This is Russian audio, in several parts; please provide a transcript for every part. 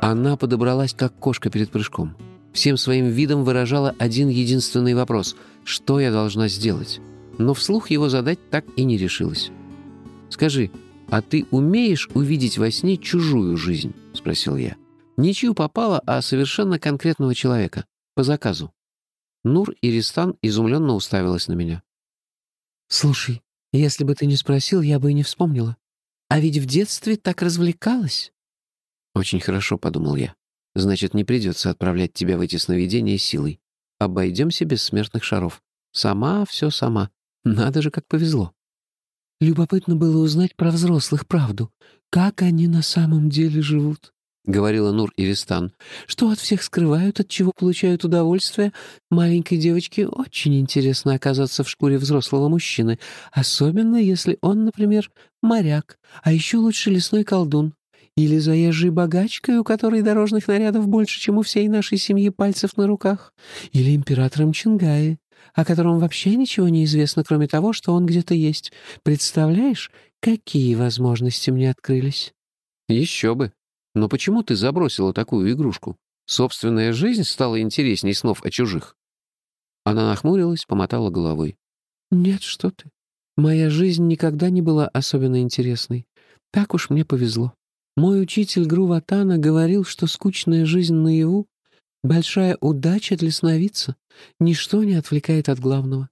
Она подобралась, как кошка перед прыжком. Всем своим видом выражала один единственный вопрос — что я должна сделать? Но вслух его задать так и не решилась. «Скажи, а ты умеешь увидеть во сне чужую жизнь?» — спросил я. «Ничью попала, а совершенно конкретного человека. По заказу». Нур Иристан изумленно уставилась на меня. «Слушай, если бы ты не спросил, я бы и не вспомнила. А ведь в детстве так развлекалась». «Очень хорошо», — подумал я. «Значит, не придется отправлять тебя в эти сновидения силой. Обойдемся без смертных шаров. Сама все сама. Надо же, как повезло». «Любопытно было узнать про взрослых правду. Как они на самом деле живут?» — говорила Нур Иристан. «Что от всех скрывают, от чего получают удовольствие? Маленькой девочке очень интересно оказаться в шкуре взрослого мужчины, особенно если он, например, моряк, а еще лучше лесной колдун. Или заезжий богачкой, у которой дорожных нарядов больше, чем у всей нашей семьи пальцев на руках. Или императором Чингаи, о котором вообще ничего не известно, кроме того, что он где-то есть. Представляешь, какие возможности мне открылись?» «Еще бы!» Но почему ты забросила такую игрушку? Собственная жизнь стала интересней снов о чужих». Она нахмурилась, помотала головой. «Нет, что ты. Моя жизнь никогда не была особенно интересной. Так уж мне повезло. Мой учитель Груватана говорил, что скучная жизнь наяву — большая удача для сновидца. Ничто не отвлекает от главного.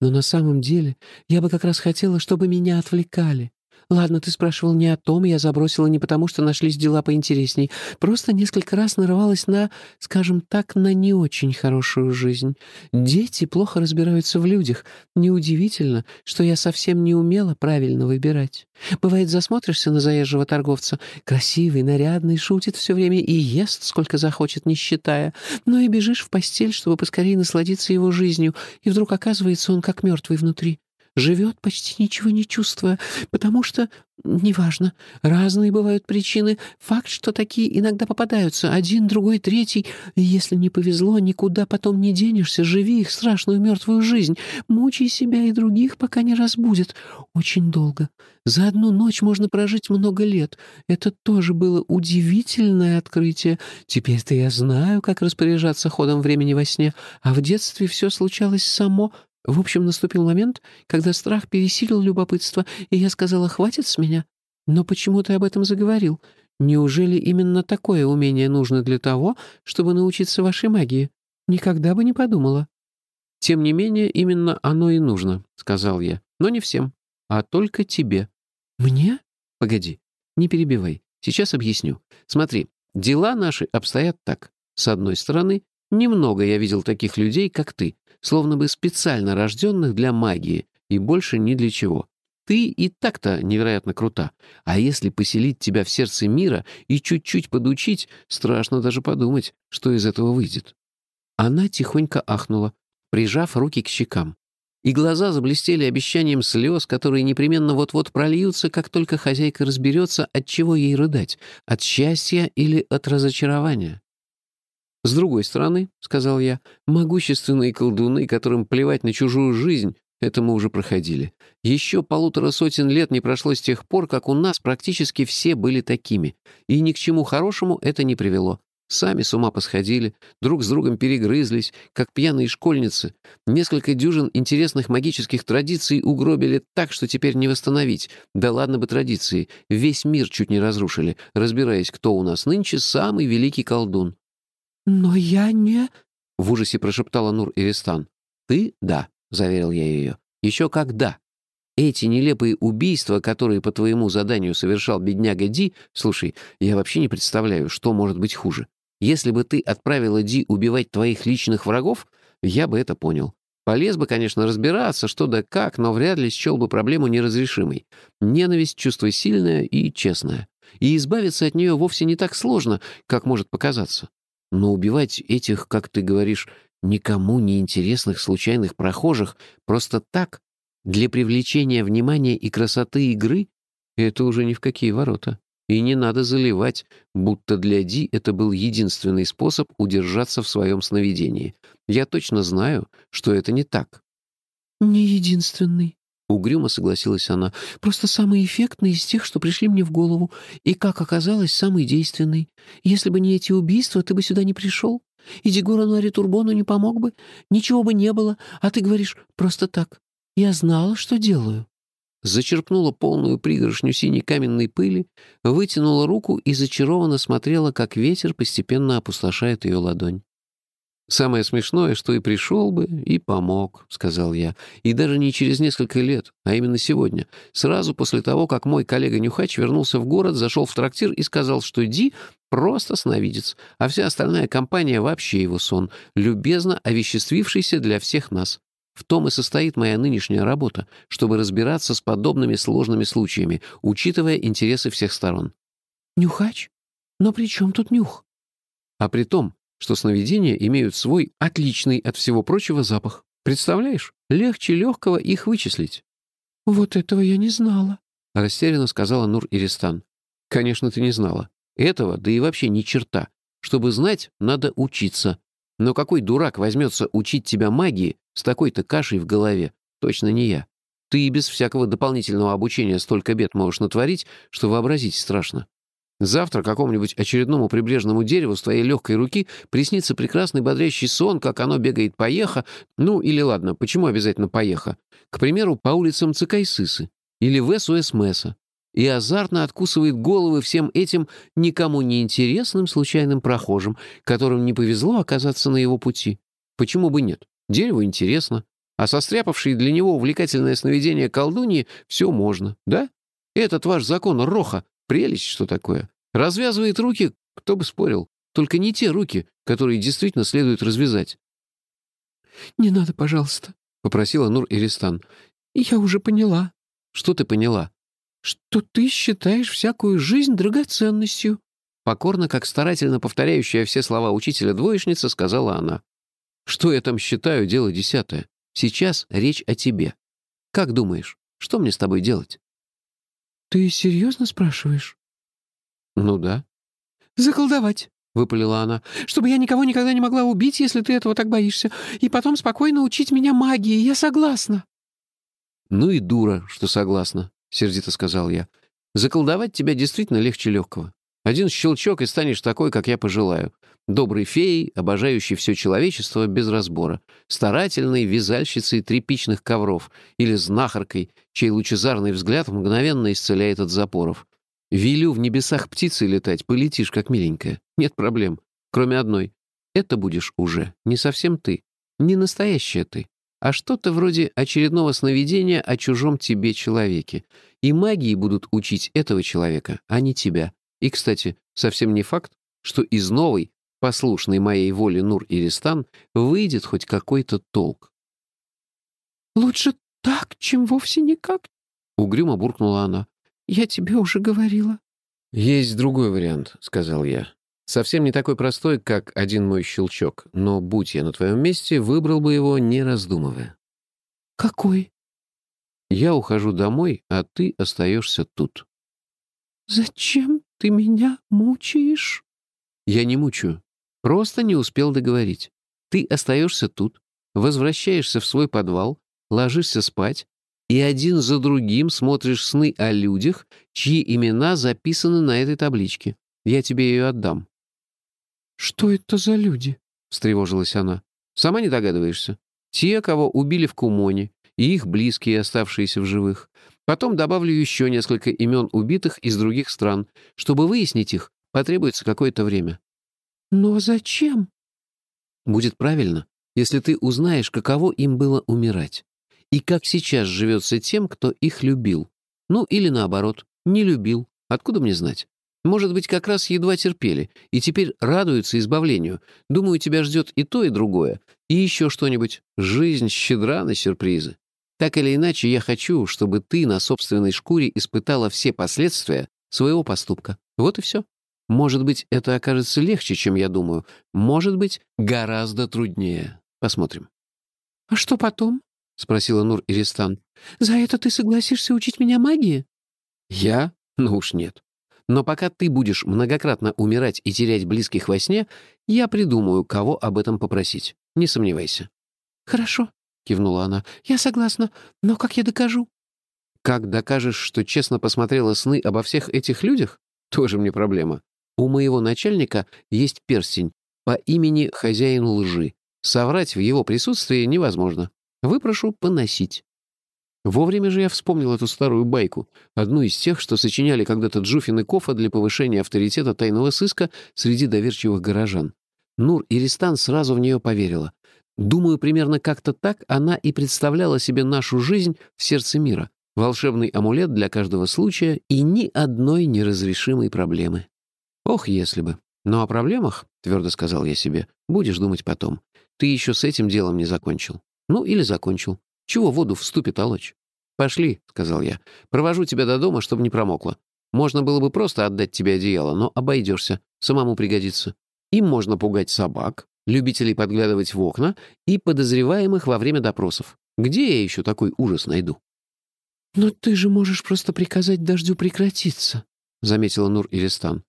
Но на самом деле я бы как раз хотела, чтобы меня отвлекали. «Ладно, ты спрашивал не о том, я забросила не потому, что нашлись дела поинтересней. Просто несколько раз нарывалась на, скажем так, на не очень хорошую жизнь. Дети плохо разбираются в людях. Неудивительно, что я совсем не умела правильно выбирать. Бывает, засмотришься на заезжего торговца. Красивый, нарядный, шутит все время и ест, сколько захочет, не считая. Но и бежишь в постель, чтобы поскорее насладиться его жизнью, и вдруг оказывается он как мертвый внутри живет, почти ничего не чувствуя, потому что, неважно, разные бывают причины. Факт, что такие иногда попадаются, один, другой, третий. Если не повезло, никуда потом не денешься, живи их страшную мертвую жизнь, мучай себя и других, пока не разбудят. Очень долго. За одну ночь можно прожить много лет. Это тоже было удивительное открытие. Теперь-то я знаю, как распоряжаться ходом времени во сне, а в детстве все случалось само — в общем, наступил момент, когда страх пересилил любопытство, и я сказала «хватит с меня». Но почему ты об этом заговорил? Неужели именно такое умение нужно для того, чтобы научиться вашей магии? Никогда бы не подумала. Тем не менее, именно оно и нужно, — сказал я. Но не всем, а только тебе. Мне? Погоди, не перебивай. Сейчас объясню. Смотри, дела наши обстоят так. С одной стороны, немного я видел таких людей, как ты, словно бы специально рожденных для магии и больше ни для чего. Ты и так-то невероятно крута. А если поселить тебя в сердце мира и чуть-чуть подучить, страшно даже подумать, что из этого выйдет». Она тихонько ахнула, прижав руки к щекам. И глаза заблестели обещанием слез, которые непременно вот-вот прольются, как только хозяйка разберется, от чего ей рыдать — от счастья или от разочарования. «С другой стороны, — сказал я, — могущественные колдуны, которым плевать на чужую жизнь, это мы уже проходили. Еще полутора сотен лет не прошло с тех пор, как у нас практически все были такими. И ни к чему хорошему это не привело. Сами с ума посходили, друг с другом перегрызлись, как пьяные школьницы. Несколько дюжин интересных магических традиций угробили так, что теперь не восстановить. Да ладно бы традиции, весь мир чуть не разрушили, разбираясь, кто у нас нынче самый великий колдун. «Но я не...» — в ужасе прошептала Нур Иристан. «Ты — да», — заверил я ее. «Еще как да. Эти нелепые убийства, которые по твоему заданию совершал бедняга Ди... Слушай, я вообще не представляю, что может быть хуже. Если бы ты отправила Ди убивать твоих личных врагов, я бы это понял. Полез бы, конечно, разбираться, что да как, но вряд ли счел бы проблему неразрешимой. Ненависть — чувство сильное и честное. И избавиться от нее вовсе не так сложно, как может показаться. Но убивать этих, как ты говоришь, никому не интересных случайных прохожих просто так, для привлечения внимания и красоты игры, это уже ни в какие ворота. И не надо заливать, будто для Ди это был единственный способ удержаться в своем сновидении. Я точно знаю, что это не так. «Не единственный», — Угрюмо согласилась она. «Просто самый эффектный из тех, что пришли мне в голову, и, как оказалось, самый действенный. Если бы не эти убийства, ты бы сюда не пришел. И Дегорану Аритурбону не помог бы, ничего бы не было, а ты говоришь просто так. Я знала, что делаю». Зачерпнула полную пригоршню синей каменной пыли, вытянула руку и зачарованно смотрела, как ветер постепенно опустошает ее ладонь. «Самое смешное, что и пришел бы, и помог», — сказал я. «И даже не через несколько лет, а именно сегодня. Сразу после того, как мой коллега-нюхач вернулся в город, зашел в трактир и сказал, что Ди просто сновидец, а вся остальная компания вообще его сон, любезно овеществившийся для всех нас. В том и состоит моя нынешняя работа, чтобы разбираться с подобными сложными случаями, учитывая интересы всех сторон». «Нюхач? Но при чем тут нюх?» «А при том, что сновидения имеют свой отличный от всего прочего запах. Представляешь, легче легкого их вычислить». «Вот этого я не знала», — растерянно сказала Нур Иристан. «Конечно, ты не знала. Этого, да и вообще ни черта. Чтобы знать, надо учиться. Но какой дурак возьмется учить тебя магии с такой-то кашей в голове? Точно не я. Ты и без всякого дополнительного обучения столько бед можешь натворить, что вообразить страшно. Завтра какому-нибудь очередному прибрежному дереву с твоей легкой руки приснится прекрасный бодрящий сон, как оно бегает поеха, ну или ладно, почему обязательно поеха? К примеру, по улицам Цикайсысы или в СОС Месса, и азартно откусывает головы всем этим никому не интересным случайным прохожим, которым не повезло оказаться на его пути. Почему бы нет? Дереву интересно, а состряпавшие для него увлекательное сновидение колдуньи все можно, да? Этот ваш закон Роха Прелесть, что такое. Развязывает руки, кто бы спорил. Только не те руки, которые действительно следует развязать. «Не надо, пожалуйста», — попросила Нур Иристан. «Я уже поняла». «Что ты поняла?» «Что ты считаешь всякую жизнь драгоценностью». Покорно, как старательно повторяющая все слова учителя двоечница, сказала она. «Что я там считаю, дело десятое. Сейчас речь о тебе. Как думаешь, что мне с тобой делать?» «Ты серьезно спрашиваешь?» «Ну да». «Заколдовать», — выпалила она, «чтобы я никого никогда не могла убить, если ты этого так боишься, и потом спокойно учить меня магии. Я согласна». «Ну и дура, что согласна», — сердито сказал я. «Заколдовать тебя действительно легче легкого. Один щелчок, и станешь такой, как я пожелаю. Доброй феей, обожающей все человечество без разбора, старательной вязальщицей тряпичных ковров или знахаркой, чей лучезарный взгляд мгновенно исцеляет от запоров. Велю в небесах птицей летать, полетишь, как миленькая. Нет проблем. Кроме одной. Это будешь уже не совсем ты, не настоящая ты, а что-то вроде очередного сновидения о чужом тебе человеке. И магии будут учить этого человека, а не тебя. И, кстати, совсем не факт, что из новой, послушной моей воле Нур Иристан, выйдет хоть какой-то толк. «Лучше так, чем вовсе никак», — угрюмо буркнула она. «Я тебе уже говорила». «Есть другой вариант», — сказал я. «Совсем не такой простой, как один мой щелчок, но, будь я на твоем месте, выбрал бы его, не раздумывая». «Какой?» «Я ухожу домой, а ты остаешься тут». «Зачем ты меня мучаешь?» «Я не мучаю. Просто не успел договорить. Ты остаешься тут, возвращаешься в свой подвал, ложишься спать, и один за другим смотришь сны о людях, чьи имена записаны на этой табличке. Я тебе ее отдам». «Что это за люди?» — встревожилась она. «Сама не догадываешься. Те, кого убили в Кумоне, и их близкие, оставшиеся в живых. Потом добавлю еще несколько имен убитых из других стран. Чтобы выяснить их, потребуется какое-то время. «Но зачем?» «Будет правильно, если ты узнаешь, каково им было умирать, и как сейчас живется тем, кто их любил. Ну, или наоборот, не любил. Откуда мне знать? Может быть, как раз едва терпели, и теперь радуются избавлению. Думаю, тебя ждет и то, и другое. И еще что-нибудь. Жизнь щедра на сюрпризы. Так или иначе, я хочу, чтобы ты на собственной шкуре испытала все последствия своего поступка. Вот и все. Может быть, это окажется легче, чем я думаю. Может быть, гораздо труднее. Посмотрим. «А что потом?» — спросила Нур Иристан. «За это ты согласишься учить меня магии?» «Я? Ну уж нет. Но пока ты будешь многократно умирать и терять близких во сне, я придумаю, кого об этом попросить. Не сомневайся». «Хорошо», — кивнула она. «Я согласна. Но как я докажу? Как докажешь, что честно посмотрела сны обо всех этих людях? Тоже мне проблема. У моего начальника есть перстень по имени хозяин лжи. Соврать в его присутствии невозможно. Выпрошу поносить. Вовремя же я вспомнил эту старую байку, одну из тех, что сочиняли когда-то Джуфин и Кофа для повышения авторитета тайного сыска среди доверчивых горожан. Нур Иристан сразу в нее поверила. Думаю, примерно как-то так она и представляла себе нашу жизнь в сердце мира. Волшебный амулет для каждого случая и ни одной неразрешимой проблемы. Ох, если бы. Но о проблемах, твердо сказал я себе, будешь думать потом. Ты еще с этим делом не закончил. Ну, или закончил. Чего воду в ступе толочь? «Пошли», — сказал я. «Провожу тебя до дома, чтобы не промокла. Можно было бы просто отдать тебе одеяло, но обойдешься. Самому пригодится. Им можно пугать собак, любителей подглядывать в окна и подозреваемых во время допросов. Где я еще такой ужас найду?» «Но ты же можешь просто приказать дождю прекратиться», — заметила Нур Иристан.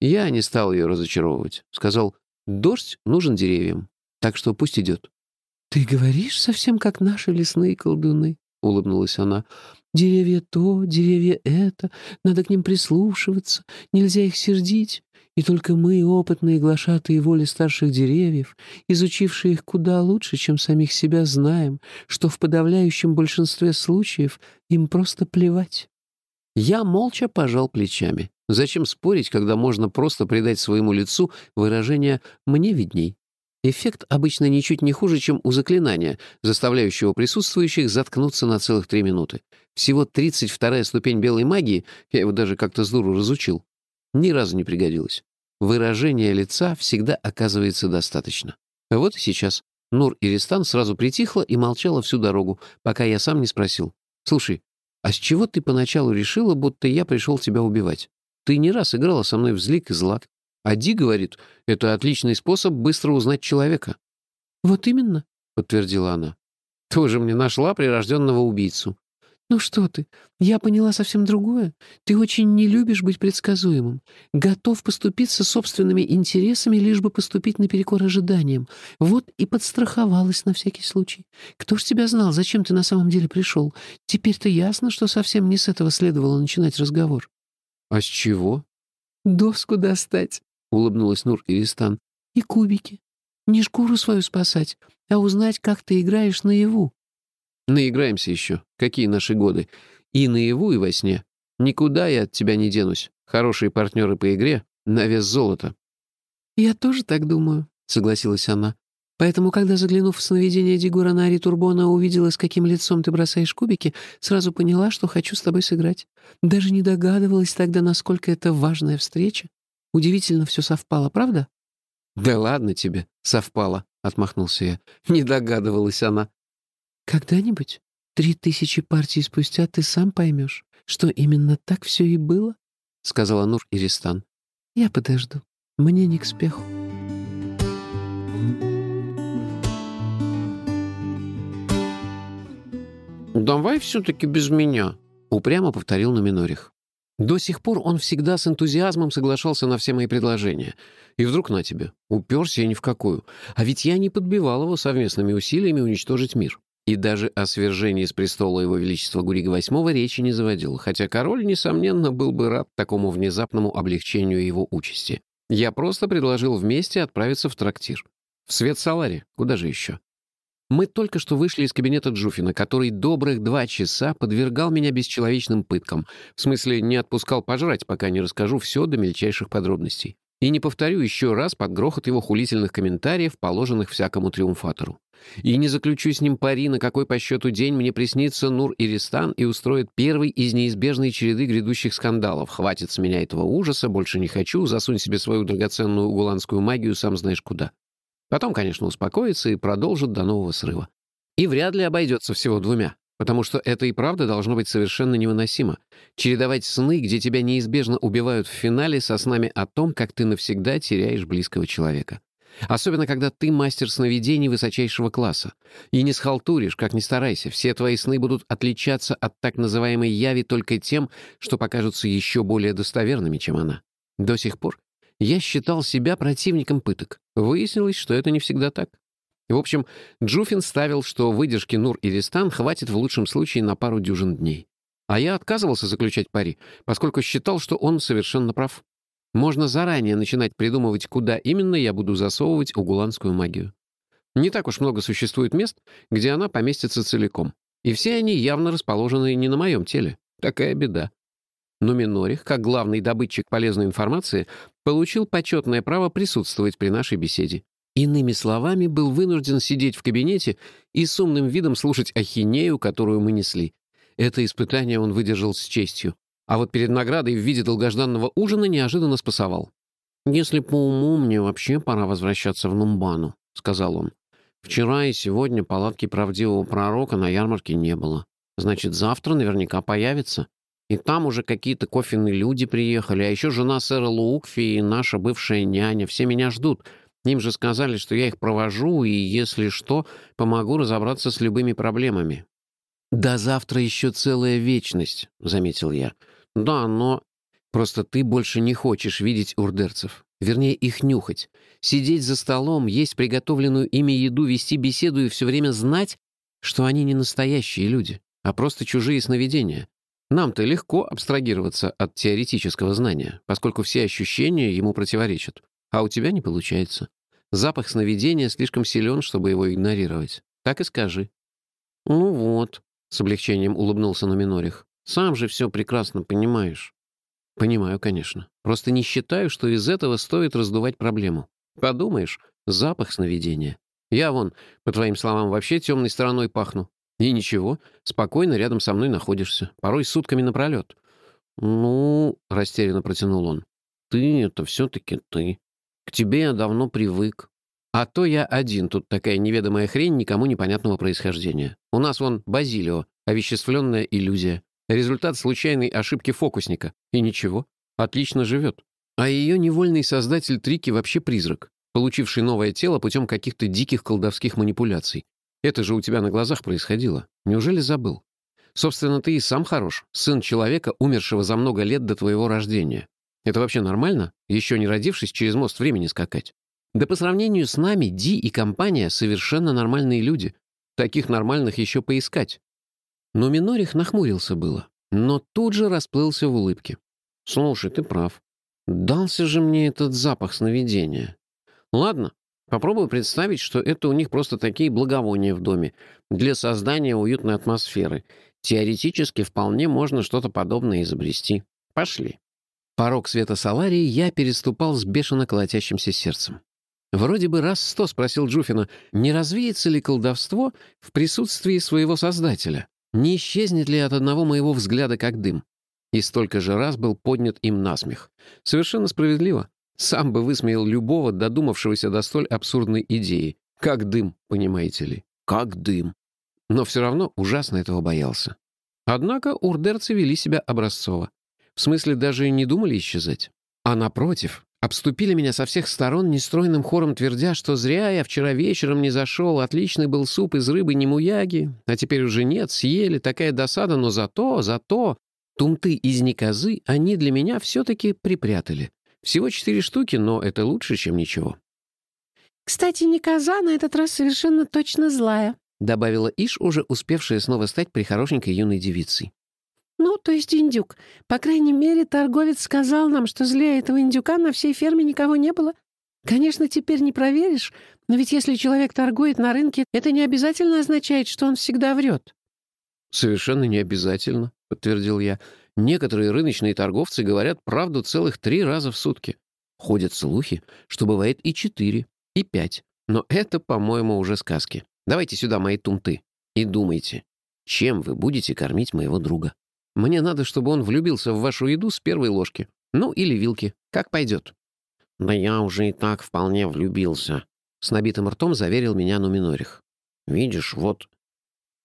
Я не стал ее разочаровывать. Сказал, дождь нужен деревьям, так что пусть идет. «Ты говоришь совсем как наши лесные колдуны», — улыбнулась она. «Деревья то, деревья это, надо к ним прислушиваться, нельзя их сердить. И только мы, опытные глашатые воли старших деревьев, изучившие их куда лучше, чем самих себя, знаем, что в подавляющем большинстве случаев им просто плевать». Я молча пожал плечами. Зачем спорить, когда можно просто придать своему лицу выражение «мне видней»? Эффект обычно ничуть не хуже, чем у заклинания, заставляющего присутствующих заткнуться на целых три минуты. Всего 32-я ступень белой магии, я его даже как-то здорово разучил, ни разу не пригодилось. Выражение лица всегда оказывается достаточно. Вот и сейчас. Нур Иристан сразу притихла и молчала всю дорогу, пока я сам не спросил. «Слушай, а с чего ты поначалу решила, будто я пришел тебя убивать? Ты не раз играла со мной в злик и злак. А Ди говорит, это отличный способ быстро узнать человека. «Вот именно», — подтвердила она. «Тоже мне нашла прирожденного убийцу». «Ну что ты, я поняла совсем другое. Ты очень не любишь быть предсказуемым. Готов поступиться собственными интересами, лишь бы поступить наперекор ожиданиям. Вот и подстраховалась на всякий случай. Кто ж тебя знал, зачем ты на самом деле пришел? Теперь-то ясно, что совсем не с этого следовало начинать разговор». «А с чего?» «Доску достать», — улыбнулась Нур Иристан. «И кубики. Не шкуру свою спасать, а узнать, как ты играешь наяву». «Наиграемся еще. Какие наши годы. И наяву, и во сне. Никуда я от тебя не денусь. Хорошие партнеры по игре на вес золота». «Я тоже так думаю», — согласилась она. «Поэтому, когда, заглянув в сновидение Дигура Нари Турбона, увидела, с каким лицом ты бросаешь кубики, сразу поняла, что хочу с тобой сыграть. Даже не догадывалась тогда, насколько это важная встреча. Удивительно все совпало, правда?» «Да ладно тебе, совпало», — отмахнулся я. Не догадывалась она. «Когда-нибудь, три тысячи партий спустя, ты сам поймешь, что именно так все и было», — сказала Нур Иристан. «Я подожду. Мне не к спеху». «Давай все-таки без меня», — упрямо повторил на Минорих. До сих пор он всегда с энтузиазмом соглашался на все мои предложения. И вдруг на тебе. Уперся я ни в какую. А ведь я не подбивал его совместными усилиями уничтожить мир. И даже о свержении с престола его величества Гурига VIII речи не заводил, хотя король, несомненно, был бы рад такому внезапному облегчению его участи. Я просто предложил вместе отправиться в трактир. В свет Салари, куда же еще? Мы только что вышли из кабинета Джуфина, который добрых два часа подвергал меня бесчеловечным пыткам. В смысле, не отпускал пожрать, пока не расскажу все до мельчайших подробностей. И не повторю еще раз под грохот его хулительных комментариев, положенных всякому триумфатору. И не заключу с ним пари, на какой по счету день мне приснится Нур Иристан и устроит первый из неизбежной череды грядущих скандалов. Хватит с меня этого ужаса, больше не хочу, засунь себе свою драгоценную гуланскую магию сам знаешь куда. Потом, конечно, успокоится и продолжит до нового срыва. И вряд ли обойдется всего двумя, потому что это и правда должно быть совершенно невыносимо. Чередовать сны, где тебя неизбежно убивают в финале, со снами о том, как ты навсегда теряешь близкого человека. Особенно, когда ты мастер сновидений высочайшего класса. И не схалтуришь, как ни старайся. Все твои сны будут отличаться от так называемой яви только тем, что покажутся еще более достоверными, чем она. До сих пор я считал себя противником пыток. Выяснилось, что это не всегда так. В общем, Джуфин ставил, что выдержки Нур и Ристан хватит в лучшем случае на пару дюжин дней. А я отказывался заключать пари, поскольку считал, что он совершенно прав. Можно заранее начинать придумывать, куда именно я буду засовывать угуланскую магию. Не так уж много существует мест, где она поместится целиком. И все они явно расположены не на моем теле. Такая беда. Но Минорих, как главный добытчик полезной информации, получил почетное право присутствовать при нашей беседе. Иными словами, был вынужден сидеть в кабинете и с умным видом слушать ахинею, которую мы несли. Это испытание он выдержал с честью. А вот перед наградой в виде долгожданного ужина неожиданно спасовал. «Если по уму, мне вообще пора возвращаться в Нумбану», — сказал он. «Вчера и сегодня палатки правдивого пророка на ярмарке не было. Значит, завтра наверняка появится. И там уже какие-то кофейные люди приехали, а еще жена сэра Луукфи и наша бывшая няня. Все меня ждут. Им же сказали, что я их провожу, и, если что, помогу разобраться с любыми проблемами». «До завтра еще целая вечность», — заметил я. «Да, но...» «Просто ты больше не хочешь видеть урдерцев. Вернее, их нюхать. Сидеть за столом, есть приготовленную ими еду, вести беседу и все время знать, что они не настоящие люди, а просто чужие сновидения. Нам-то легко абстрагироваться от теоретического знания, поскольку все ощущения ему противоречат. А у тебя не получается. Запах сновидения слишком силен, чтобы его игнорировать. Так и скажи. «Ну вот», — с облегчением улыбнулся на Минорих. Сам же все прекрасно понимаешь». «Понимаю, конечно. Просто не считаю, что из этого стоит раздувать проблему. Подумаешь, запах сновидения. Я вон, по твоим словам, вообще темной стороной пахну. И ничего, спокойно рядом со мной находишься, порой сутками напролет». «Ну...» — растерянно протянул он. «Ты — это все-таки ты. К тебе я давно привык. А то я один, тут такая неведомая хрень никому непонятного происхождения. У нас вон Базилио, овеществленная иллюзия. Результат случайной ошибки фокусника. И ничего, отлично живет. А ее невольный создатель Трики вообще призрак, получивший новое тело путем каких-то диких колдовских манипуляций. Это же у тебя на глазах происходило. Неужели забыл? Собственно, ты и сам хорош. Сын человека, умершего за много лет до твоего рождения. Это вообще нормально? Еще не родившись, через мост времени скакать? Да по сравнению с нами, Ди и компания совершенно нормальные люди. Таких нормальных еще поискать. Но Минорих нахмурился было, но тут же расплылся в улыбке. «Слушай, ты прав. Дался же мне этот запах сновидения. Ладно, попробую представить, что это у них просто такие благовония в доме для создания уютной атмосферы. Теоретически вполне можно что-то подобное изобрести. Пошли». Порог света Саларии я переступал с бешено колотящимся сердцем. Вроде бы раз сто спросил Джуфина, не развеется ли колдовство в присутствии своего создателя. Не исчезнет ли от одного моего взгляда как дым? И столько же раз был поднят им насмех. Совершенно справедливо. Сам бы высмеял любого, додумавшегося до столь абсурдной идеи. Как дым, понимаете ли? Как дым. Но все равно ужасно этого боялся. Однако урдерцы вели себя образцово. В смысле, даже не думали исчезать. А напротив, Обступили меня со всех сторон нестройным хором, твердя, что зря я вчера вечером не зашел, отличный был суп из рыбы немуяги, а теперь уже нет, съели, такая досада, но зато, зато... Тумты из никозы они для меня все-таки припрятали. Всего четыре штуки, но это лучше, чем ничего. «Кстати, никоза на этот раз совершенно точно злая», добавила Иш, уже успевшая снова стать прихорошенькой юной девицей. «Ну, то есть индюк. По крайней мере, торговец сказал нам, что злее этого индюка на всей ферме никого не было. Конечно, теперь не проверишь, но ведь если человек торгует на рынке, это не обязательно означает, что он всегда врет». «Совершенно не обязательно», — подтвердил я. «Некоторые рыночные торговцы говорят правду целых три раза в сутки. Ходят слухи, что бывает и четыре, и пять. Но это, по-моему, уже сказки. Давайте сюда мои тумты и думайте, чем вы будете кормить моего друга». Мне надо, чтобы он влюбился в вашу еду с первой ложки. Ну, или вилки. Как пойдет». «Да я уже и так вполне влюбился», — с набитым ртом заверил меня Нуминорих. «Видишь, вот...»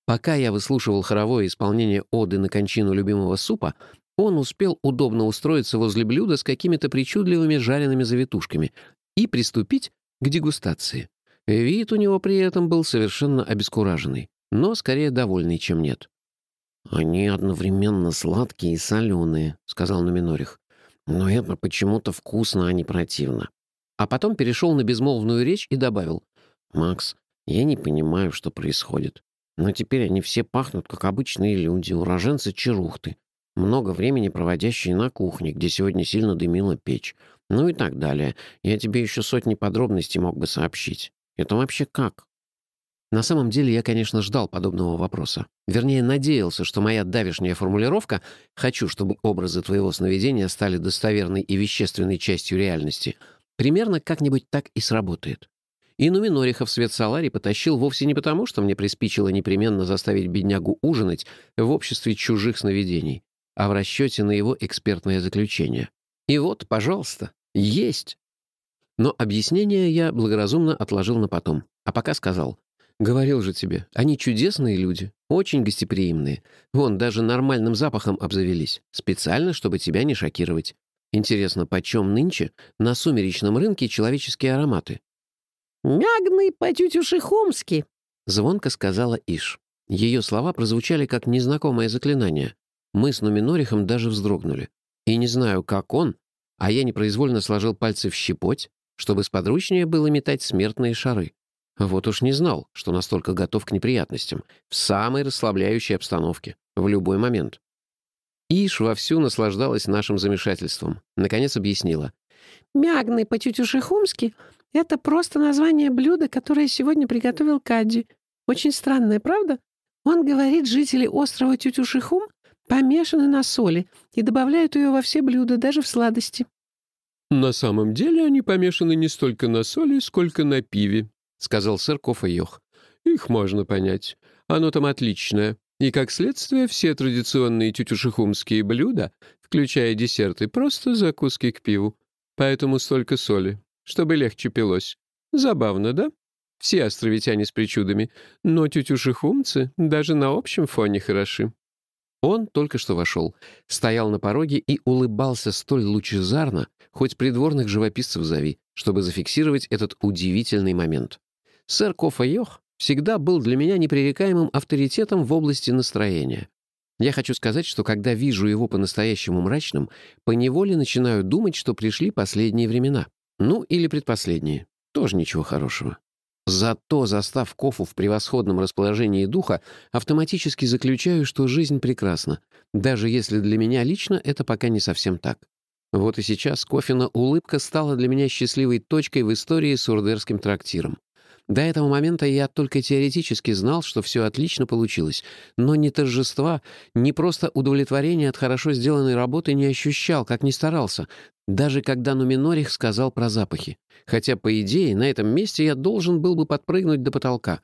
Пока я выслушивал хоровое исполнение оды на кончину любимого супа, он успел удобно устроиться возле блюда с какими-то причудливыми жареными завитушками и приступить к дегустации. Вид у него при этом был совершенно обескураженный, но скорее довольный, чем нет. «Они одновременно сладкие и соленые», — сказал Нуминорих. «Но это почему-то вкусно, а не противно». А потом перешел на безмолвную речь и добавил. «Макс, я не понимаю, что происходит. Но теперь они все пахнут, как обычные люди, уроженцы Черухты, много времени проводящие на кухне, где сегодня сильно дымила печь. Ну и так далее. Я тебе еще сотни подробностей мог бы сообщить. Это вообще как? На самом деле я, конечно, ждал подобного вопроса. Вернее, надеялся, что моя давишняя формулировка «хочу, чтобы образы твоего сновидения стали достоверной и вещественной частью реальности» примерно как-нибудь так и сработает. И Нуминориха в свет Салари потащил вовсе не потому, что мне приспичило непременно заставить беднягу ужинать в обществе чужих сновидений, а в расчете на его экспертное заключение. И вот, пожалуйста, есть. Но объяснение я благоразумно отложил на потом, а пока сказал. Говорил же тебе, они чудесные люди, очень гостеприимные. Вон, даже нормальным запахом обзавелись, специально, чтобы тебя не шокировать. Интересно, почем нынче на сумеречном рынке человеческие ароматы? «Мягный по-тютюшихомски», — звонко сказала Иш. Ее слова прозвучали как незнакомое заклинание. Мы с Нуминорихом даже вздрогнули. И не знаю, как он, а я непроизвольно сложил пальцы в щепоть, чтобы сподручнее было метать смертные шары. Вот уж не знал, что настолько готов к неприятностям. В самой расслабляющей обстановке. В любой момент. Иш вовсю наслаждалась нашим замешательством. Наконец объяснила. «Мягный по-тютюшихумски — это просто название блюда, которое сегодня приготовил Кадди. Очень странное, правда? Он говорит, жители острова Тютюшихум помешаны на соли и добавляют ее во все блюда, даже в сладости». «На самом деле они помешаны не столько на соли, сколько на пиве», — сказал сэр Кофа Йох. «Их можно понять. Оно там отличное. И, как следствие, все традиционные тютюшихумские блюда, включая десерты, просто закуски к пиву. Поэтому столько соли, чтобы легче пилось. Забавно, да? Все островитяне с причудами, но тютюшихумцы даже на общем фоне хороши». Он только что вошел, стоял на пороге и улыбался столь лучезарно, хоть придворных живописцев зови, чтобы зафиксировать этот удивительный момент. Сэр Кофа Йох всегда был для меня непререкаемым авторитетом в области настроения. Я хочу сказать, что когда вижу его по-настоящему мрачным, поневоле начинаю думать, что пришли последние времена. Ну, или предпоследние. Тоже ничего хорошего. Зато, застав Кофу в превосходном расположении духа, автоматически заключаю, что жизнь прекрасна, даже если для меня лично это пока не совсем так. Вот и сейчас Кофина улыбка стала для меня счастливой точкой в истории с урдерским трактиром. До этого момента я только теоретически знал, что все отлично получилось, но ни торжества, ни просто удовлетворения от хорошо сделанной работы не ощущал, как ни старался, даже когда Нуминорих сказал про запахи. Хотя, по идее, на этом месте я должен был бы подпрыгнуть до потолка.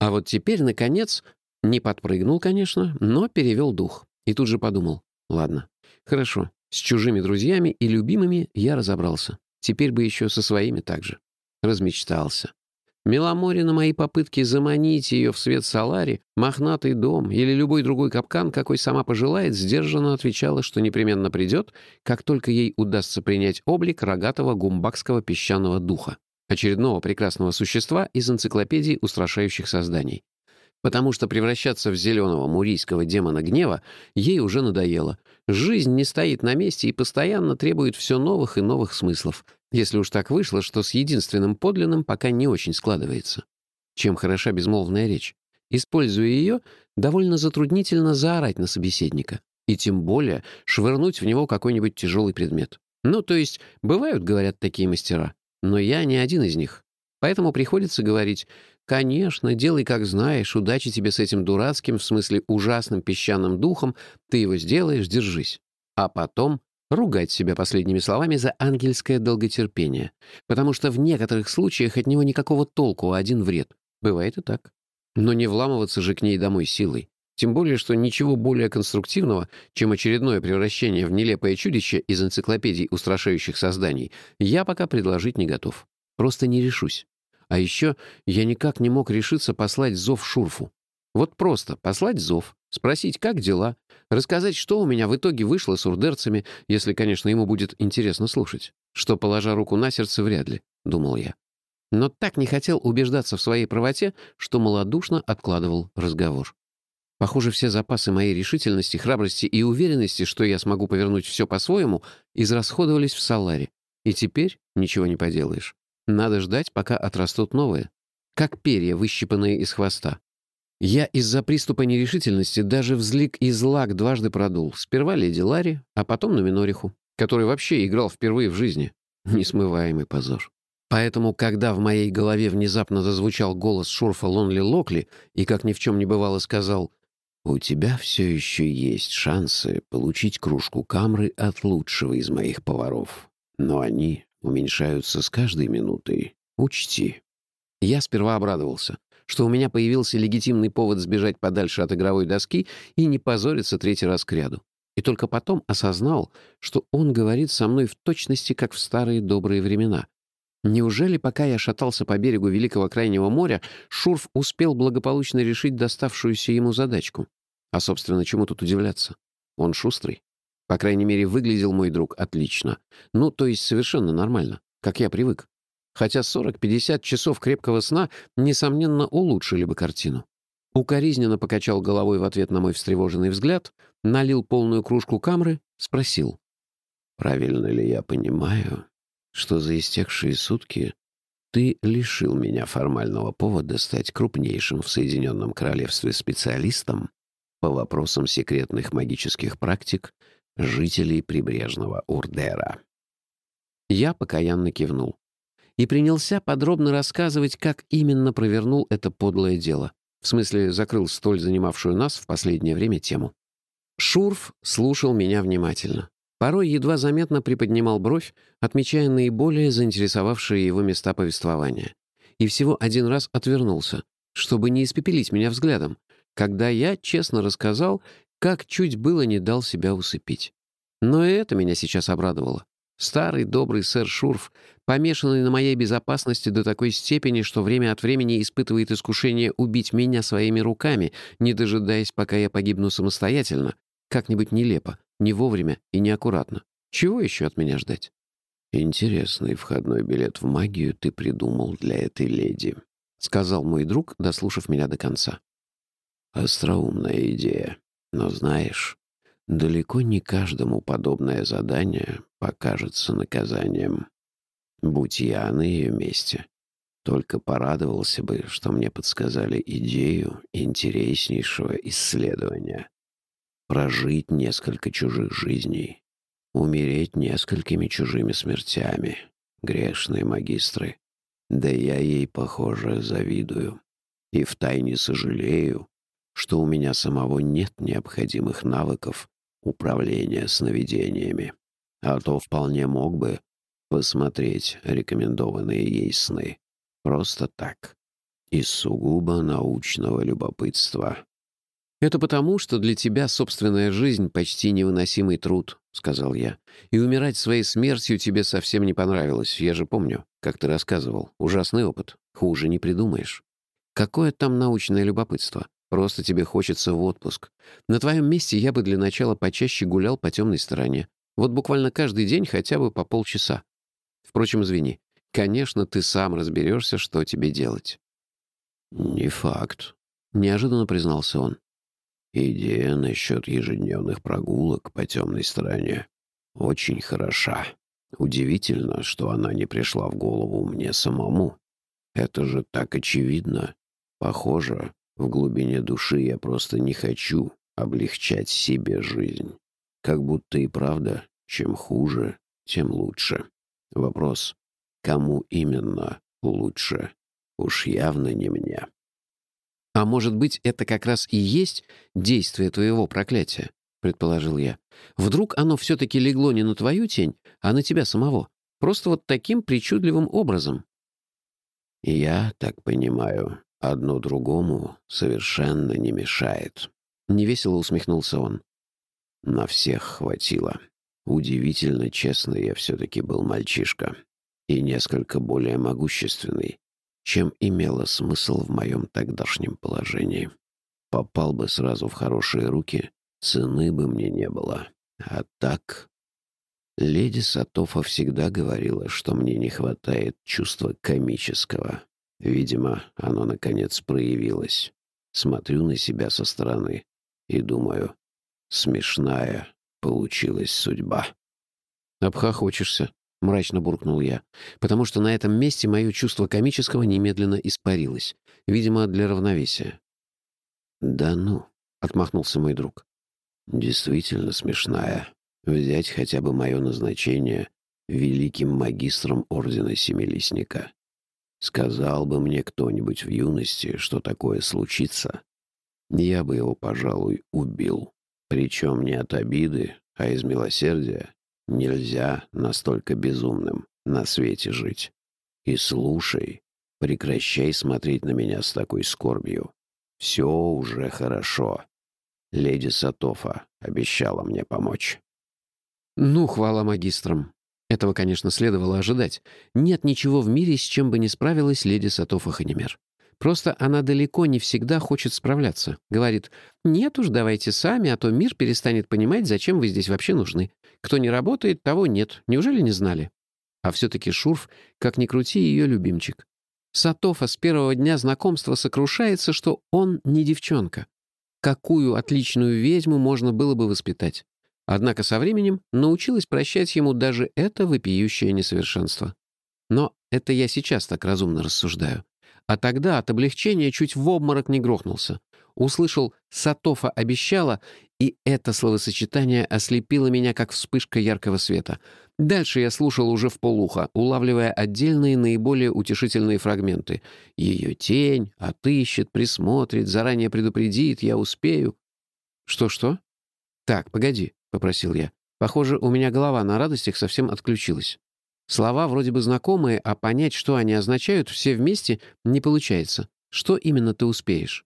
А вот теперь, наконец, не подпрыгнул, конечно, но перевел дух. И тут же подумал, ладно, хорошо, с чужими друзьями и любимыми я разобрался. Теперь бы еще со своими также. Размечтался. Меломори на мои попытки заманить ее в свет Салари, мохнатый дом или любой другой капкан, какой сама пожелает, сдержанно отвечала, что непременно придет, как только ей удастся принять облик рогатого гумбакского песчаного духа, очередного прекрасного существа из энциклопедии устрашающих созданий. Потому что превращаться в зеленого мурийского демона гнева ей уже надоело. Жизнь не стоит на месте и постоянно требует все новых и новых смыслов, если уж так вышло, что с единственным подлинным пока не очень складывается. Чем хороша безмолвная речь? Используя ее, довольно затруднительно заорать на собеседника. И тем более швырнуть в него какой-нибудь тяжелый предмет. Ну, то есть, бывают, говорят, такие мастера. Но я не один из них. Поэтому приходится говорить, «Конечно, делай как знаешь, удачи тебе с этим дурацким, в смысле ужасным песчаным духом, ты его сделаешь, держись». А потом ругать себя последними словами за ангельское долготерпение, потому что в некоторых случаях от него никакого толку, а один вред. Бывает и так. Но не вламываться же к ней домой силой. Тем более, что ничего более конструктивного, чем очередное превращение в нелепое чудище из энциклопедий устрашающих созданий, я пока предложить не готов. Просто не решусь. А еще я никак не мог решиться послать зов Шурфу. Вот просто послать зов, спросить, как дела, Рассказать, что у меня в итоге вышло с урдерцами, если, конечно, ему будет интересно слушать. Что, положа руку на сердце, вряд ли, — думал я. Но так не хотел убеждаться в своей правоте, что малодушно откладывал разговор. Похоже, все запасы моей решительности, храбрости и уверенности, что я смогу повернуть все по-своему, израсходовались в Саларе. И теперь ничего не поделаешь. Надо ждать, пока отрастут новые. Как перья, выщипанные из хвоста. Я из-за приступа нерешительности даже взлик и злак дважды продул. Сперва леди Ларри, а потом на Минориху, который вообще играл впервые в жизни. Несмываемый позор. Поэтому, когда в моей голове внезапно зазвучал голос Шурфа Лонли Локли и, как ни в чем не бывало, сказал «У тебя все еще есть шансы получить кружку камры от лучшего из моих поваров, но они уменьшаются с каждой минутой. Учти». Я сперва обрадовался, что у меня появился легитимный повод сбежать подальше от игровой доски и не позориться третий раз к ряду. И только потом осознал, что он говорит со мной в точности, как в старые добрые времена. Неужели, пока я шатался по берегу Великого Крайнего моря, Шурф успел благополучно решить доставшуюся ему задачку? А, собственно, чему тут удивляться? Он шустрый. По крайней мере, выглядел мой друг отлично. Ну, то есть совершенно нормально, как я привык. Хотя 40-50 часов крепкого сна, несомненно, улучшили бы картину. Укоризненно покачал головой в ответ на мой встревоженный взгляд, налил полную кружку камры, спросил. «Правильно ли я понимаю, что за истекшие сутки ты лишил меня формального повода стать крупнейшим в Соединенном Королевстве специалистом по вопросам секретных магических практик жителей прибрежного Урдера?» Я покаянно кивнул и принялся подробно рассказывать, как именно провернул это подлое дело. В смысле, закрыл столь занимавшую нас в последнее время тему. Шурф слушал меня внимательно. Порой едва заметно приподнимал бровь, отмечая наиболее заинтересовавшие его места повествования. И всего один раз отвернулся, чтобы не испепелить меня взглядом, когда я честно рассказал, как чуть было не дал себя усыпить. Но и это меня сейчас обрадовало. Старый добрый сэр Шурф, помешанный на моей безопасности до такой степени, что время от времени испытывает искушение убить меня своими руками, не дожидаясь, пока я погибну самостоятельно, как-нибудь нелепо, не вовремя и неаккуратно. Чего еще от меня ждать? «Интересный входной билет в магию ты придумал для этой леди», — сказал мой друг, дослушав меня до конца. «Остроумная идея. Но знаешь, Далеко не каждому подобное задание покажется наказанием. Будь я на ее месте, только порадовался бы, что мне подсказали идею интереснейшего исследования. Прожить несколько чужих жизней, умереть несколькими чужими смертями. Грешные магистры. Да я ей, похоже, завидую. И втайне сожалею, что у меня самого нет необходимых навыков управления сновидениями. А то вполне мог бы посмотреть рекомендованные ей сны. Просто так. Из сугубо научного любопытства. «Это потому, что для тебя собственная жизнь — почти невыносимый труд», — сказал я. «И умирать своей смертью тебе совсем не понравилось. Я же помню, как ты рассказывал. Ужасный опыт. Хуже не придумаешь. Какое там научное любопытство? Просто тебе хочется в отпуск. На твоем месте я бы для начала почаще гулял по темной стороне. Вот буквально каждый день хотя бы по полчаса. Впрочем, извини. Конечно, ты сам разберешься, что тебе делать. «Не факт», — неожиданно признался он. «Идея насчет ежедневных прогулок по темной стороне очень хороша. Удивительно, что она не пришла в голову мне самому. Это же так очевидно. Похоже, в глубине души я просто не хочу облегчать себе жизнь. Как будто и правда, чем хуже, тем лучше. Вопрос, кому именно лучше? Уж явно не мне. «А может быть, это как раз и есть действие твоего проклятия?» — предположил я. «Вдруг оно все-таки легло не на твою тень, а на тебя самого? Просто вот таким причудливым образом?» «Я так понимаю, Одно другому совершенно не мешает. Невесело усмехнулся он. На всех хватило. Удивительно честно я все-таки был мальчишка. И несколько более могущественный, чем имело смысл в моем тогдашнем положении. Попал бы сразу в хорошие руки, цены бы мне не было. А так... Леди Сатофа всегда говорила, что мне не хватает чувства комического. Видимо, оно наконец проявилось. Смотрю на себя со стороны и думаю, смешная получилась судьба. «Обхохочешься», — мрачно буркнул я, потому что на этом месте мое чувство комического немедленно испарилось, видимо, для равновесия. «Да ну», — отмахнулся мой друг. «Действительно смешная. Взять хотя бы мое назначение великим магистром Ордена Семилистника. Сказал бы мне кто-нибудь в юности, что такое случится, я бы его, пожалуй, убил. Причем не от обиды, а из милосердия. Нельзя настолько безумным на свете жить. И слушай, прекращай смотреть на меня с такой скорбью. Все уже хорошо. Леди Сатофа обещала мне помочь. Ну, хвала магистрам. Этого, конечно, следовало ожидать. Нет ничего в мире, с чем бы не справилась леди Сатофа Ханимер. Просто она далеко не всегда хочет справляться. Говорит, нет уж, давайте сами, а то мир перестанет понимать, зачем вы здесь вообще нужны. Кто не работает, того нет. Неужели не знали? А все-таки Шурф, как ни крути, ее любимчик. Сатофа с первого дня знакомства сокрушается, что он не девчонка. Какую отличную ведьму можно было бы воспитать? Однако со временем научилась прощать ему даже это вопиющее несовершенство. Но это я сейчас так разумно рассуждаю. А тогда от облегчения чуть в обморок не грохнулся. Услышал «Сатофа обещала», и это словосочетание ослепило меня, как вспышка яркого света. Дальше я слушал уже в полухо, улавливая отдельные наиболее утешительные фрагменты. «Ее тень отыщет, присмотрит, заранее предупредит, я успею». «Что-что?» «Так, погоди», — попросил я. «Похоже, у меня голова на радостях совсем отключилась». Слова вроде бы знакомые, а понять, что они означают, все вместе не получается. Что именно ты успеешь?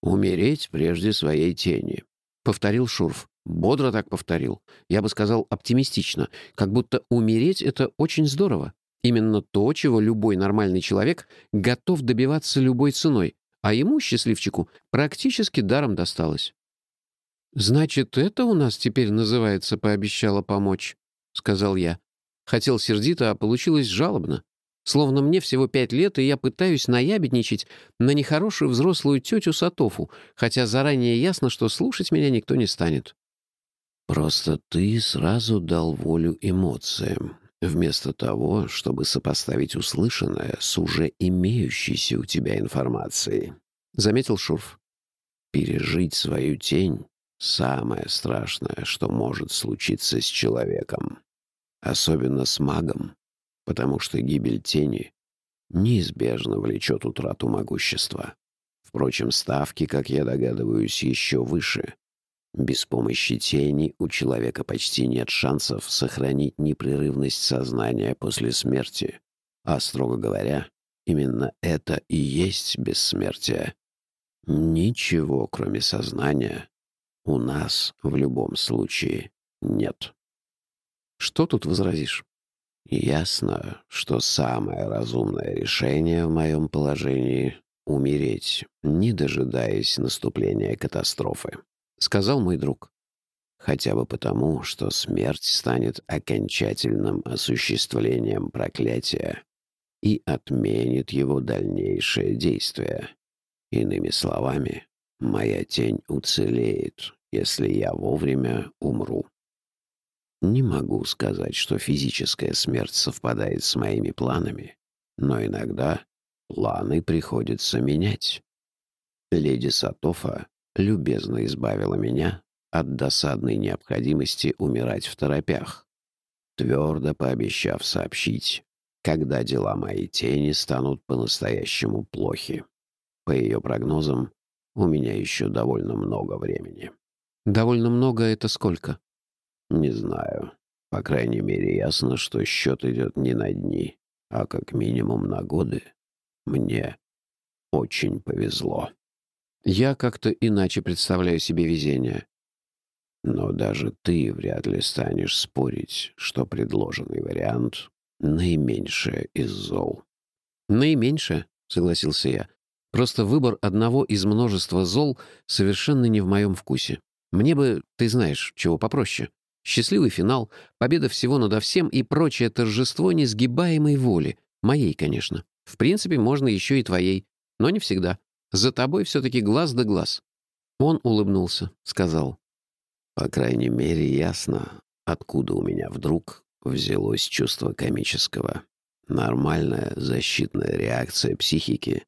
«Умереть прежде своей тени», — повторил Шурф. Бодро так повторил. Я бы сказал оптимистично, как будто умереть — это очень здорово. Именно то, чего любой нормальный человек готов добиваться любой ценой, а ему, счастливчику, практически даром досталось. «Значит, это у нас теперь называется «пообещала помочь», — сказал я. Хотел сердито, а получилось жалобно. Словно мне всего пять лет, и я пытаюсь наябедничать на нехорошую взрослую тетю Сатофу, хотя заранее ясно, что слушать меня никто не станет. «Просто ты сразу дал волю эмоциям, вместо того, чтобы сопоставить услышанное с уже имеющейся у тебя информацией», — заметил Шурф. «Пережить свою тень — самое страшное, что может случиться с человеком особенно с магом, потому что гибель тени неизбежно влечет утрату могущества. Впрочем, ставки, как я догадываюсь, еще выше. Без помощи тени у человека почти нет шансов сохранить непрерывность сознания после смерти. А, строго говоря, именно это и есть бессмертие. Ничего, кроме сознания, у нас в любом случае нет. Что тут возразишь? Ясно, что самое разумное решение в моем положении — умереть, не дожидаясь наступления катастрофы, — сказал мой друг. Хотя бы потому, что смерть станет окончательным осуществлением проклятия и отменит его дальнейшее действие. Иными словами, моя тень уцелеет, если я вовремя умру. Не могу сказать, что физическая смерть совпадает с моими планами, но иногда планы приходится менять. Леди Сатофа любезно избавила меня от досадной необходимости умирать в торопях, твердо пообещав сообщить, когда дела моей тени станут по-настоящему плохи. По ее прогнозам, у меня еще довольно много времени. «Довольно много — это сколько?» Не знаю. По крайней мере, ясно, что счет идет не на дни, а как минимум на годы. Мне очень повезло. Я как-то иначе представляю себе везение. Но даже ты вряд ли станешь спорить, что предложенный вариант — наименьшее из зол. «Наименьшее», — согласился я. «Просто выбор одного из множества зол совершенно не в моем вкусе. Мне бы, ты знаешь, чего попроще. Счастливый финал, победа всего надо всем и прочее торжество несгибаемой воли. Моей, конечно. В принципе, можно еще и твоей. Но не всегда. За тобой все-таки глаз да глаз. Он улыбнулся, сказал. По крайней мере, ясно, откуда у меня вдруг взялось чувство комического. Нормальная защитная реакция психики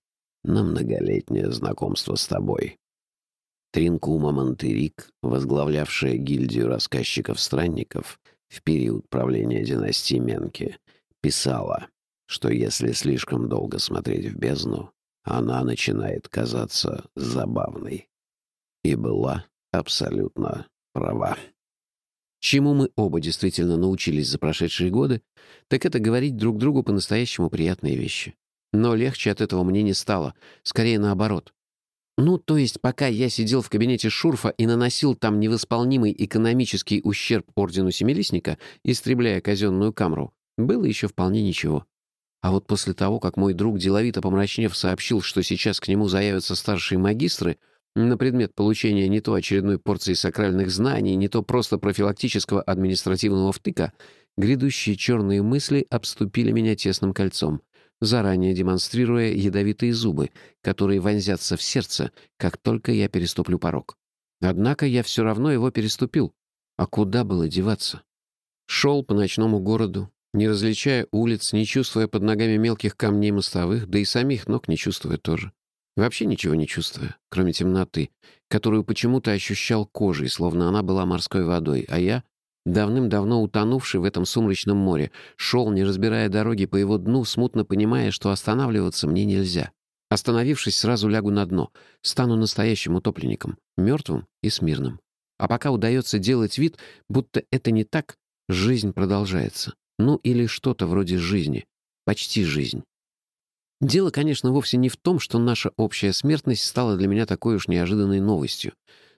на многолетнее знакомство с тобой. Тринкума Монтерик, возглавлявшая гильдию рассказчиков-странников в период правления династии Менки, писала, что если слишком долго смотреть в бездну, она начинает казаться забавной. И была абсолютно права. Чему мы оба действительно научились за прошедшие годы, так это говорить друг другу по-настоящему приятные вещи. Но легче от этого мне не стало, скорее наоборот. Ну, то есть, пока я сидел в кабинете Шурфа и наносил там невосполнимый экономический ущерб Ордену Семилистника, истребляя казенную камеру, было еще вполне ничего. А вот после того, как мой друг, деловито помрачнев, сообщил, что сейчас к нему заявятся старшие магистры на предмет получения не то очередной порции сакральных знаний, не то просто профилактического административного втыка, грядущие черные мысли обступили меня тесным кольцом — заранее демонстрируя ядовитые зубы, которые вонзятся в сердце, как только я переступлю порог. Однако я все равно его переступил. А куда было деваться? Шел по ночному городу, не различая улиц, не чувствуя под ногами мелких камней мостовых, да и самих ног не чувствуя тоже. Вообще ничего не чувствуя, кроме темноты, которую почему-то ощущал кожей, словно она была морской водой, а я давным-давно утонувший в этом сумрачном море, шел, не разбирая дороги по его дну, смутно понимая, что останавливаться мне нельзя. Остановившись, сразу лягу на дно, стану настоящим утопленником, мертвым и смирным. А пока удается делать вид, будто это не так, жизнь продолжается. Ну или что-то вроде жизни. Почти жизнь. Дело, конечно, вовсе не в том, что наша общая смертность стала для меня такой уж неожиданной новостью.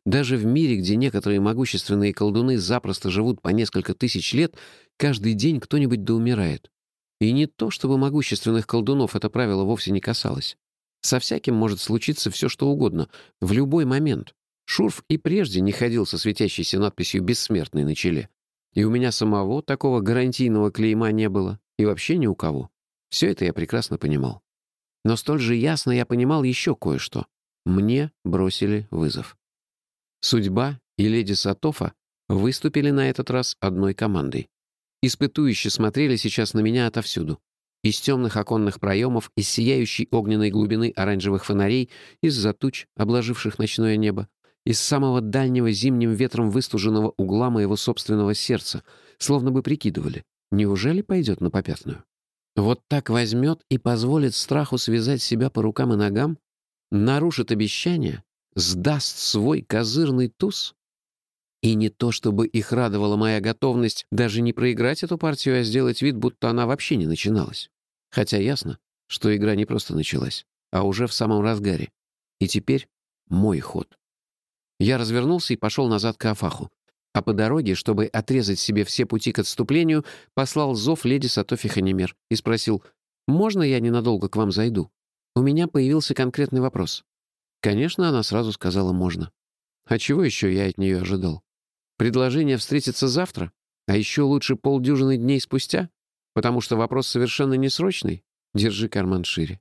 Даже в мире, где некоторые могущественные колдуны запросто живут по несколько тысяч лет, каждый день кто-нибудь доумирает. И не то, чтобы могущественных колдунов это правило вовсе не касалось. Со всяким может случиться все, что угодно, в любой момент. Шурф и прежде не ходил со светящейся надписью «Бессмертный» на челе. И у меня самого такого гарантийного клейма не было. И вообще ни у кого. Все это я прекрасно понимал. Но столь же ясно я понимал еще кое-что. Мне бросили вызов. Судьба и леди Сатофа выступили на этот раз одной командой. Испытующие смотрели сейчас на меня отовсюду. Из темных оконных проемов, из сияющей огненной глубины оранжевых фонарей, из-за туч, обложивших ночное небо, из самого дальнего зимним ветром выстуженного угла моего собственного сердца, словно бы прикидывали, неужели пойдет на попятную? Вот так возьмет и позволит страху связать себя по рукам и ногам, нарушит обещание, сдаст свой козырный туз? И не то, чтобы их радовала моя готовность даже не проиграть эту партию, а сделать вид, будто она вообще не начиналась. Хотя ясно, что игра не просто началась, а уже в самом разгаре. И теперь мой ход. Я развернулся и пошел назад к Афаху. А по дороге, чтобы отрезать себе все пути к отступлению, послал зов леди Сатофи Ханимер и спросил, «Можно я ненадолго к вам зайду?» У меня появился конкретный вопрос. Конечно, она сразу сказала «можно». А чего еще я от нее ожидал? Предложение встретиться завтра? А еще лучше полдюжины дней спустя? Потому что вопрос совершенно не срочный. Держи карман шире.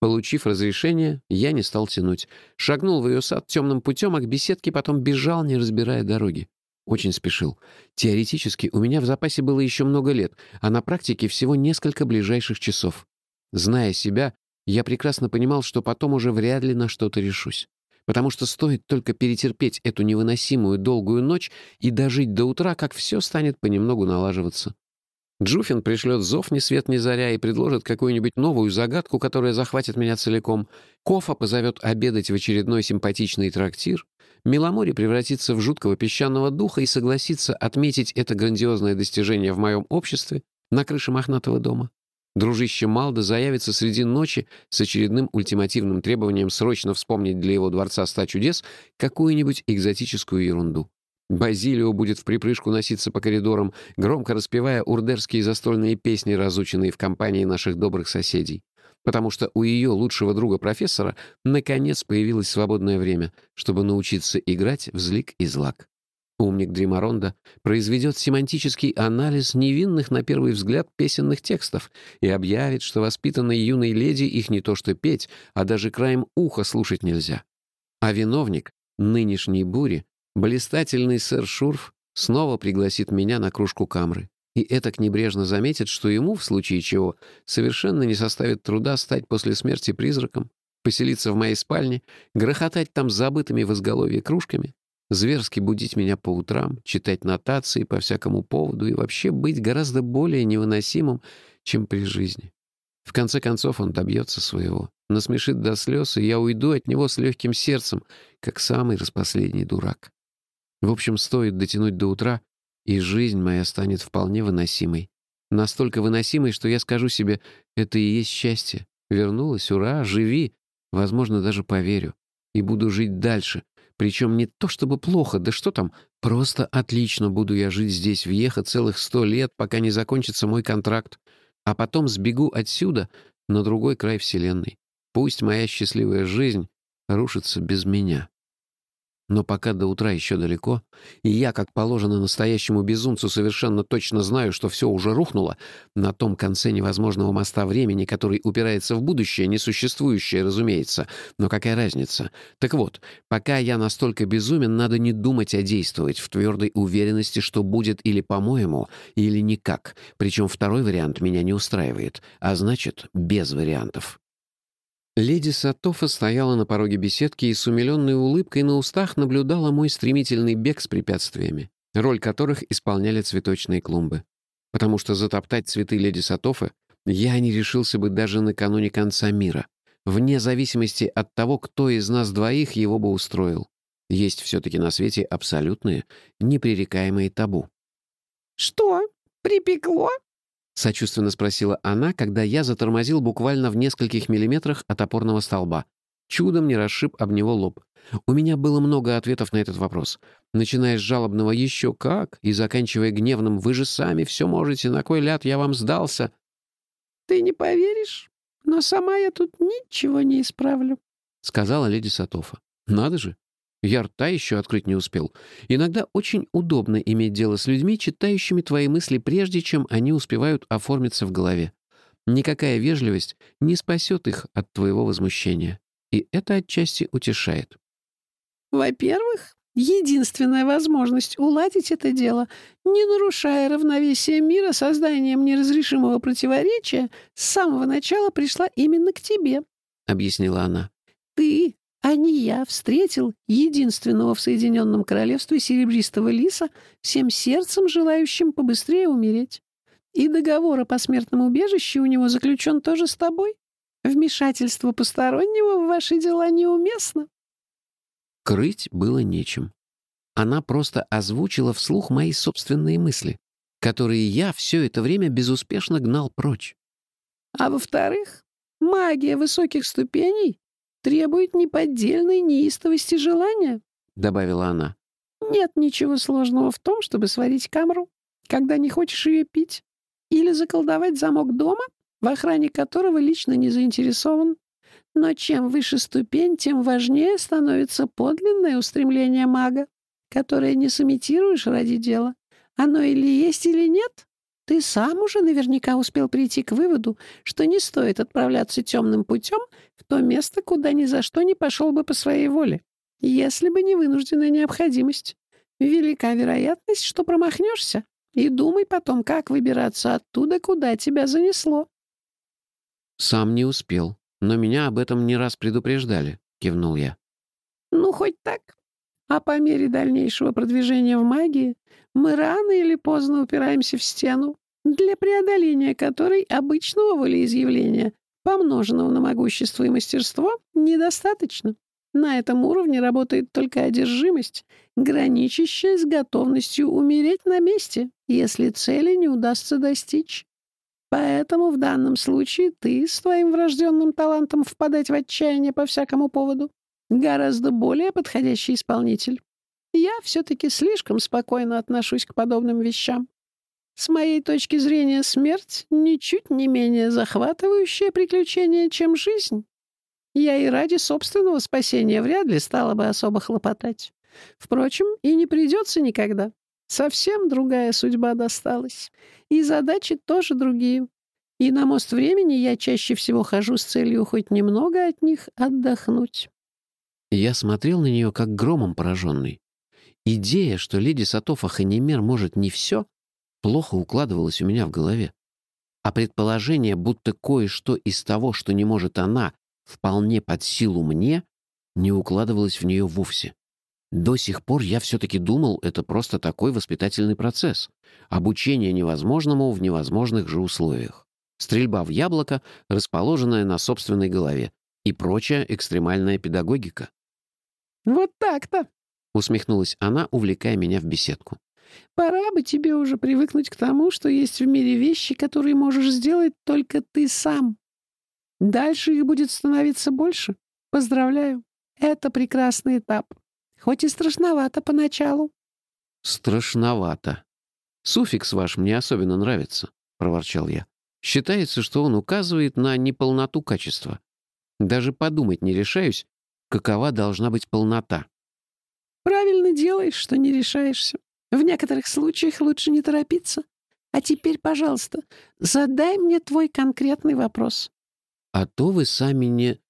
Получив разрешение, я не стал тянуть. Шагнул в ее сад темным путем, а к беседке потом бежал, не разбирая дороги. Очень спешил. Теоретически у меня в запасе было еще много лет, а на практике всего несколько ближайших часов. Зная себя, я прекрасно понимал, что потом уже вряд ли на что-то решусь. Потому что стоит только перетерпеть эту невыносимую долгую ночь и дожить до утра, как все станет понемногу налаживаться. Джуфин пришлет зов ни свет ни заря и предложит какую-нибудь новую загадку, которая захватит меня целиком. Кофа позовет обедать в очередной симпатичный трактир. Меломори превратится в жуткого песчаного духа и согласится отметить это грандиозное достижение в моем обществе на крыше мохнатого дома. Дружище Малда заявится среди ночи с очередным ультимативным требованием срочно вспомнить для его дворца ста чудес какую-нибудь экзотическую ерунду. Базилио будет в припрыжку носиться по коридорам, громко распевая урдерские застольные песни, разученные в компании наших добрых соседей. Потому что у ее лучшего друга-профессора наконец появилось свободное время, чтобы научиться играть в злик и злак. Умник Дримаронда произведет семантический анализ невинных на первый взгляд песенных текстов и объявит, что воспитанной юной леди их не то что петь, а даже краем уха слушать нельзя. А виновник нынешней бури, блистательный сэр Шурф, снова пригласит меня на кружку камры. И этак небрежно заметит, что ему, в случае чего, совершенно не составит труда стать после смерти призраком, Поселиться в моей спальне, грохотать там забытыми в изголовье кружками, зверски будить меня по утрам, читать нотации по всякому поводу и вообще быть гораздо более невыносимым, чем при жизни. В конце концов он добьется своего, насмешит до слез, и я уйду от него с легким сердцем, как самый распоследний дурак. В общем, стоит дотянуть до утра, и жизнь моя станет вполне выносимой. Настолько выносимой, что я скажу себе, это и есть счастье. Вернулась, ура, живи. Возможно, даже поверю. И буду жить дальше. Причем не то чтобы плохо, да что там, просто отлично буду я жить здесь, въехать целых сто лет, пока не закончится мой контракт. А потом сбегу отсюда на другой край Вселенной. Пусть моя счастливая жизнь рушится без меня. Но пока до утра еще далеко, и я, как положено настоящему безумцу, совершенно точно знаю, что все уже рухнуло, на том конце невозможного моста времени, который упирается в будущее, несуществующее, разумеется. Но какая разница? Так вот, пока я настолько безумен, надо не думать, а действовать в твердой уверенности, что будет или по-моему, или никак. Причем второй вариант меня не устраивает, а значит, без вариантов. Леди Сатофа стояла на пороге беседки и с умиленной улыбкой на устах наблюдала мой стремительный бег с препятствиями, роль которых исполняли цветочные клумбы. Потому что затоптать цветы леди Сатофы я не решился бы даже накануне конца мира, вне зависимости от того, кто из нас двоих его бы устроил. Есть все-таки на свете абсолютные, непререкаемые табу. «Что? Припекло?» — сочувственно спросила она, когда я затормозил буквально в нескольких миллиметрах от опорного столба. Чудом не расшиб об него лоб. У меня было много ответов на этот вопрос. Начиная с жалобного «еще как» и заканчивая гневным «вы же сами все можете, на кой ляд я вам сдался». «Ты не поверишь, но сама я тут ничего не исправлю», — сказала леди Сатофа. «Надо же, я рта еще открыть не успел. Иногда очень удобно иметь дело с людьми, читающими твои мысли прежде, чем они успевают оформиться в голове. Никакая вежливость не спасет их от твоего возмущения. И это отчасти утешает. Во-первых, единственная возможность уладить это дело, не нарушая равновесие мира созданием неразрешимого противоречия, с самого начала пришла именно к тебе, — объяснила она. Ты а не я встретил единственного в Соединенном Королевстве серебристого лиса, всем сердцем желающим побыстрее умереть. И договор о посмертном убежище у него заключен тоже с тобой. Вмешательство постороннего в ваши дела неуместно. Крыть было нечем. Она просто озвучила вслух мои собственные мысли, которые я все это время безуспешно гнал прочь. А во-вторых, магия высоких ступеней требует неподдельной неистовости желания», — добавила она. «Нет ничего сложного в том, чтобы сварить камру, когда не хочешь ее пить, или заколдовать замок дома, в охране которого лично не заинтересован. Но чем выше ступень, тем важнее становится подлинное устремление мага, которое не сымитируешь ради дела. Оно или есть, или нет. Ты сам уже наверняка успел прийти к выводу, что не стоит отправляться темным путем то место, куда ни за что не пошел бы по своей воле, если бы не вынужденная необходимость. Велика вероятность, что промахнешься, и думай потом, как выбираться оттуда, куда тебя занесло. «Сам не успел, но меня об этом не раз предупреждали», — кивнул я. «Ну, хоть так. А по мере дальнейшего продвижения в магии мы рано или поздно упираемся в стену, для преодоления которой обычного волеизъявления, помноженного на могущество и мастерство, недостаточно. На этом уровне работает только одержимость, граничащая с готовностью умереть на месте, если цели не удастся достичь. Поэтому в данном случае ты с твоим врожденным талантом впадать в отчаяние по всякому поводу гораздо более подходящий исполнитель. Я все-таки слишком спокойно отношусь к подобным вещам. С моей точки зрения, смерть ничуть не менее захватывающее приключение, чем жизнь. Я и ради собственного спасения вряд ли стала бы особо хлопотать. Впрочем, и не придется никогда. Совсем другая судьба досталась. И задачи тоже другие. И на мост времени я чаще всего хожу с целью хоть немного от них отдохнуть. Я смотрел на нее как громом пораженный. Идея, что леди Сатофа Ханимер может не все, плохо укладывалась у меня в голове. А предположение, будто кое-что из того, что не может она, вполне под силу мне, не укладывалось в нее вовсе. До сих пор я все-таки думал, это просто такой воспитательный процесс. Обучение невозможному в невозможных же условиях. Стрельба в яблоко, расположенная на собственной голове, и прочая экстремальная педагогика. «Вот так-то!» — усмехнулась она, увлекая меня в беседку. «Пора бы тебе уже привыкнуть к тому, что есть в мире вещи, которые можешь сделать только ты сам. Дальше их будет становиться больше. Поздравляю, это прекрасный этап. Хоть и страшновато поначалу». «Страшновато. Суффикс ваш мне особенно нравится», — проворчал я. «Считается, что он указывает на неполноту качества. Даже подумать не решаюсь, какова должна быть полнота». «Правильно делаешь, что не решаешься. В некоторых случаях лучше не торопиться. А теперь, пожалуйста, задай мне твой конкретный вопрос». «А то вы сами не...»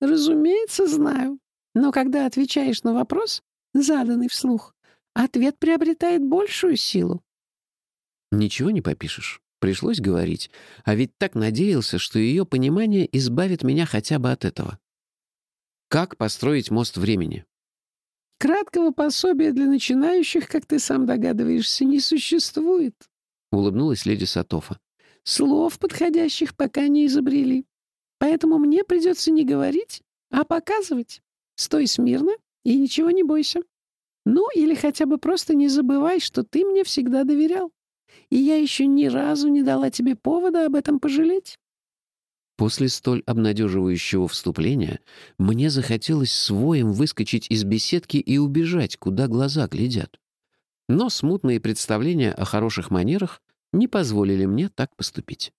«Разумеется, знаю. Но когда отвечаешь на вопрос, заданный вслух, ответ приобретает большую силу. Ничего не попишешь. Пришлось говорить. А ведь так надеялся, что ее понимание избавит меня хотя бы от этого. Как построить мост времени? Краткого пособия для начинающих, как ты сам догадываешься, не существует. Улыбнулась леди Сатофа. Слов подходящих пока не изобрели. Поэтому мне придется не говорить, а показывать. Стой смирно и ничего не бойся. Ну, или хотя бы просто не забывай, что ты мне всегда доверял. И я еще ни разу не дала тебе повода об этом пожалеть. После столь обнадеживающего вступления мне захотелось своим выскочить из беседки и убежать, куда глаза глядят. Но смутные представления о хороших манерах не позволили мне так поступить.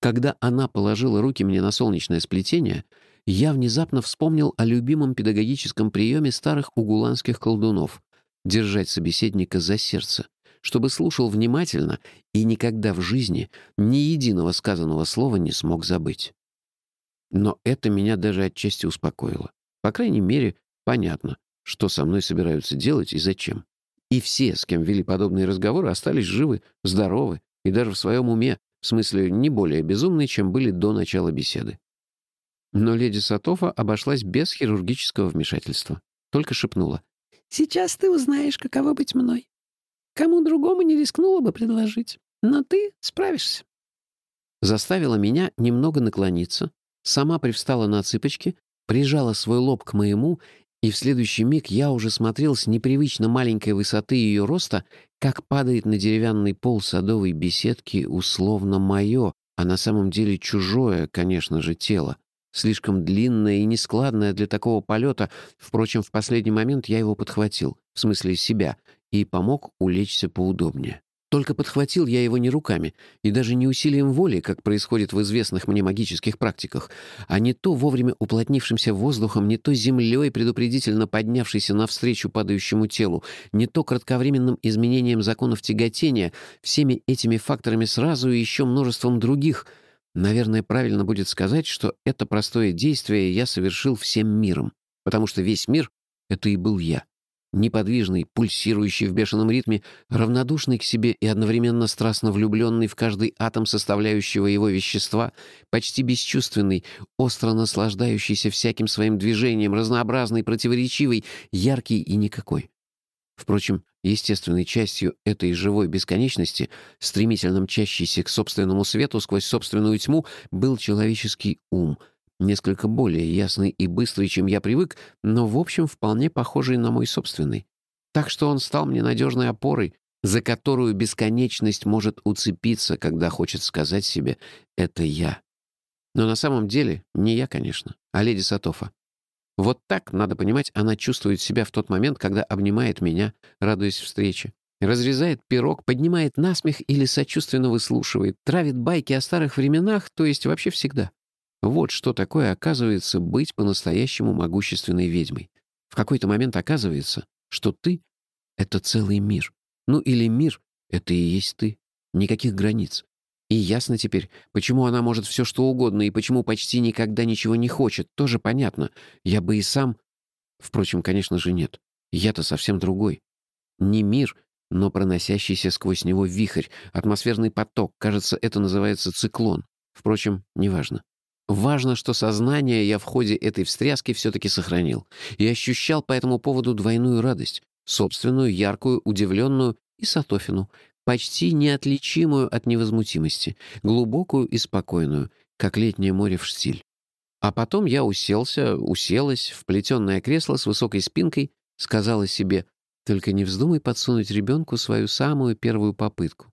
Когда она положила руки мне на солнечное сплетение, я внезапно вспомнил о любимом педагогическом приеме старых угуланских колдунов — держать собеседника за сердце, чтобы слушал внимательно и никогда в жизни ни единого сказанного слова не смог забыть. Но это меня даже отчасти успокоило. По крайней мере, понятно, что со мной собираются делать и зачем. И все, с кем вели подобные разговоры, остались живы, здоровы и даже в своем уме, в смысле не более безумные, чем были до начала беседы. Но леди Сатофа обошлась без хирургического вмешательства. Только шепнула. «Сейчас ты узнаешь, каково быть мной. Кому другому не рискнула бы предложить, но ты справишься». Заставила меня немного наклониться, сама привстала на цыпочки, прижала свой лоб к моему, и в следующий миг я уже смотрел с непривычно маленькой высоты ее роста, как падает на деревянный пол садовой беседки условно мое, а на самом деле чужое, конечно же, тело. Слишком длинное и нескладное для такого полета. Впрочем, в последний момент я его подхватил, в смысле себя, и помог улечься поудобнее. Только подхватил я его не руками и даже не усилием воли, как происходит в известных мне магических практиках, а не то вовремя уплотнившимся воздухом, не то землей, предупредительно поднявшейся навстречу падающему телу, не то кратковременным изменением законов тяготения, всеми этими факторами сразу и еще множеством других — Наверное, правильно будет сказать, что это простое действие я совершил всем миром, потому что весь мир — это и был я. Неподвижный, пульсирующий в бешеном ритме, равнодушный к себе и одновременно страстно влюбленный в каждый атом составляющего его вещества, почти бесчувственный, остро наслаждающийся всяким своим движением, разнообразный, противоречивый, яркий и никакой. Впрочем, естественной частью этой живой бесконечности, стремительно мчащейся к собственному свету сквозь собственную тьму, был человеческий ум, несколько более ясный и быстрый, чем я привык, но, в общем, вполне похожий на мой собственный. Так что он стал мне надежной опорой, за которую бесконечность может уцепиться, когда хочет сказать себе «это я». Но на самом деле не я, конечно, а леди Сатофа. Вот так, надо понимать, она чувствует себя в тот момент, когда обнимает меня, радуясь встрече. Разрезает пирог, поднимает насмех или сочувственно выслушивает, травит байки о старых временах, то есть вообще всегда. Вот что такое, оказывается, быть по-настоящему могущественной ведьмой. В какой-то момент оказывается, что ты — это целый мир. Ну или мир — это и есть ты. Никаких границ. И ясно теперь, почему она может все что угодно и почему почти никогда ничего не хочет, тоже понятно. Я бы и сам... Впрочем, конечно же, нет. Я-то совсем другой. Не мир, но проносящийся сквозь него вихрь, атмосферный поток, кажется, это называется циклон. Впрочем, неважно. Важно, что сознание я в ходе этой встряски все-таки сохранил и ощущал по этому поводу двойную радость, собственную, яркую, удивленную и Сатофину, почти неотличимую от невозмутимости, глубокую и спокойную, как летнее море в штиль. А потом я уселся, уселась в плетеное кресло с высокой спинкой, сказала себе, «Только не вздумай подсунуть ребенку свою самую первую попытку.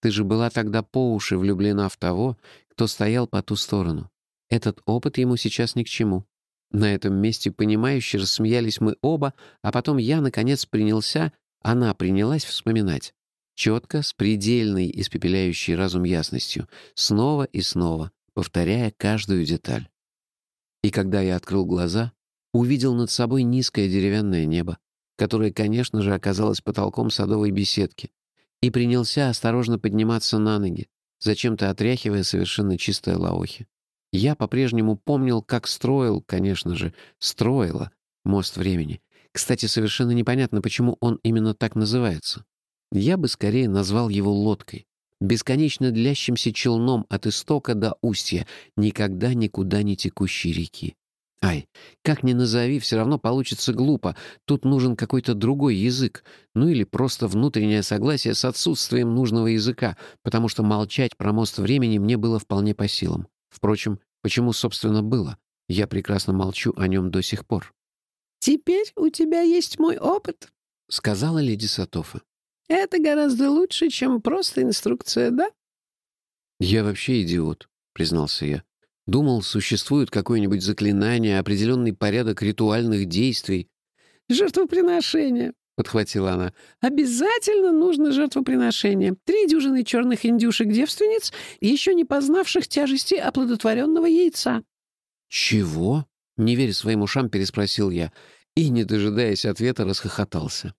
Ты же была тогда по уши влюблена в того, кто стоял по ту сторону. Этот опыт ему сейчас ни к чему. На этом месте понимающе рассмеялись мы оба, а потом я, наконец, принялся, она принялась вспоминать. Четко, с предельной испепеляющей разум ясностью, снова и снова, повторяя каждую деталь. И когда я открыл глаза, увидел над собой низкое деревянное небо, которое, конечно же, оказалось потолком садовой беседки, и принялся осторожно подниматься на ноги, зачем-то отряхивая совершенно чистое лаохи. Я по-прежнему помнил, как строил, конечно же, строила мост времени. Кстати, совершенно непонятно, почему он именно так называется. Я бы скорее назвал его лодкой, бесконечно длящимся челном от истока до устья, никогда никуда не текущей реки. Ай, как ни назови, все равно получится глупо. Тут нужен какой-то другой язык. Ну или просто внутреннее согласие с отсутствием нужного языка, потому что молчать про мост времени мне было вполне по силам. Впрочем, почему, собственно, было? Я прекрасно молчу о нем до сих пор. «Теперь у тебя есть мой опыт», — сказала леди Сатофа. «Это гораздо лучше, чем просто инструкция, да?» «Я вообще идиот», — признался я. Думал, существует какое-нибудь заклинание, определенный порядок ритуальных действий. «Жертвоприношение», — подхватила она. «Обязательно нужно жертвоприношение. Три дюжины черных индюшек-девственниц, еще не познавших тяжести оплодотворенного яйца». «Чего?» — не веря своим ушам, переспросил я и, не дожидаясь ответа, расхохотался.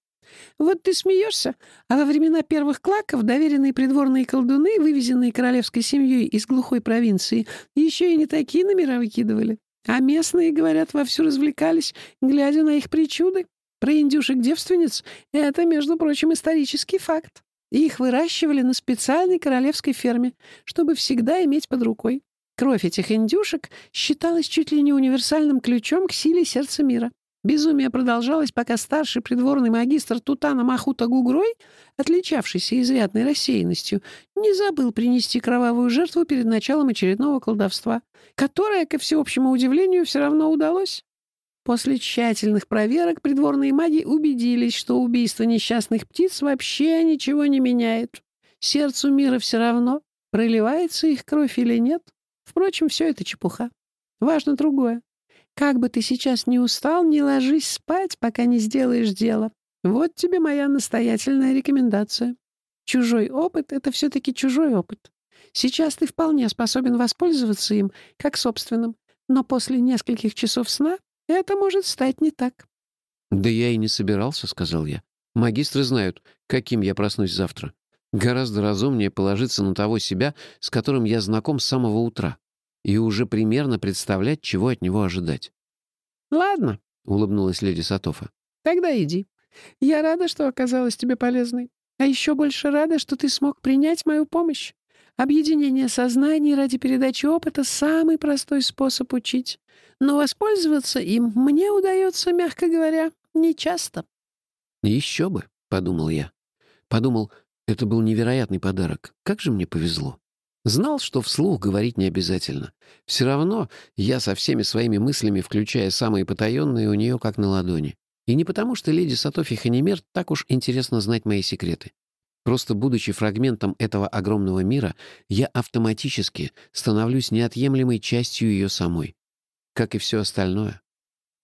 Вот ты смеешься, а во времена первых клаков доверенные придворные колдуны, вывезенные королевской семьей из глухой провинции, еще и не такие номера выкидывали. А местные, говорят, вовсю развлекались, глядя на их причуды. Про индюшек-девственниц — это, между прочим, исторический факт. Их выращивали на специальной королевской ферме, чтобы всегда иметь под рукой. Кровь этих индюшек считалась чуть ли не универсальным ключом к силе сердца мира. Безумие продолжалось, пока старший придворный магистр Тутана Махута Гугрой, отличавшийся изрядной рассеянностью, не забыл принести кровавую жертву перед началом очередного колдовства, которое, ко всеобщему удивлению, все равно удалось. После тщательных проверок придворные маги убедились, что убийство несчастных птиц вообще ничего не меняет. Сердцу мира все равно, проливается их кровь или нет. Впрочем, все это чепуха. Важно другое. Как бы ты сейчас не устал, не ложись спать, пока не сделаешь дело. Вот тебе моя настоятельная рекомендация. Чужой опыт — это все-таки чужой опыт. Сейчас ты вполне способен воспользоваться им, как собственным, но после нескольких часов сна это может стать не так. «Да я и не собирался», — сказал я. «Магистры знают, каким я проснусь завтра. Гораздо разумнее положиться на того себя, с которым я знаком с самого утра и уже примерно представлять, чего от него ожидать. «Ладно», — улыбнулась леди Сатофа. «Тогда иди. Я рада, что оказалась тебе полезной. А еще больше рада, что ты смог принять мою помощь. Объединение сознаний ради передачи опыта — самый простой способ учить. Но воспользоваться им мне удается, мягко говоря, нечасто». «Еще бы», — подумал я. Подумал, это был невероятный подарок. Как же мне повезло. Знал, что вслух говорить не обязательно. Все равно я со всеми своими мыслями, включая самые потаенные, у нее как на ладони. И не потому, что леди Сатофи Ханимер так уж интересно знать мои секреты. Просто будучи фрагментом этого огромного мира, я автоматически становлюсь неотъемлемой частью ее самой. Как и все остальное.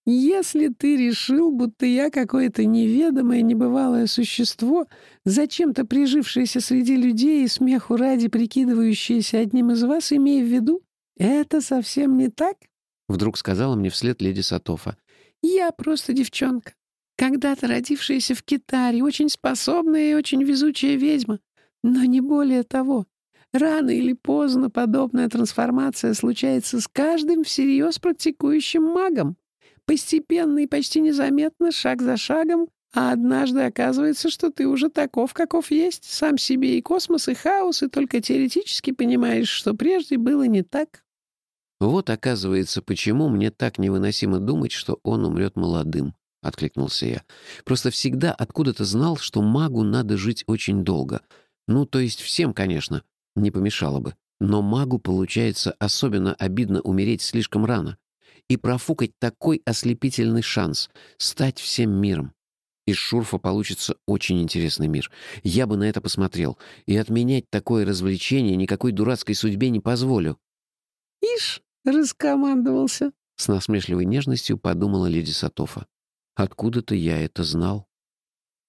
Если ты решил, будто я какое-то неведомое, небывалое существо, зачем-то прижившееся среди людей и смеху ради прикидывающееся одним из вас, имея в виду, это совсем не так, — вдруг сказала мне вслед леди Сатофа. Я просто девчонка, когда-то родившаяся в Китаре, очень способная и очень везучая ведьма, но не более того. Рано или поздно подобная трансформация случается с каждым всерьез практикующим магом. Постепенно и почти незаметно, шаг за шагом, а однажды оказывается, что ты уже таков, каков есть, сам себе и космос, и хаос, и только теоретически понимаешь, что прежде было не так. Вот, оказывается, почему мне так невыносимо думать, что он умрет молодым, — откликнулся я. Просто всегда откуда-то знал, что магу надо жить очень долго. Ну, то есть всем, конечно, не помешало бы. Но магу, получается, особенно обидно умереть слишком рано и профукать такой ослепительный шанс — стать всем миром. Из Шурфа получится очень интересный мир. Я бы на это посмотрел. И отменять такое развлечение никакой дурацкой судьбе не позволю. «Ишь, раскомандовался!» — с насмешливой нежностью подумала леди Сатофа. «Откуда-то я это знал».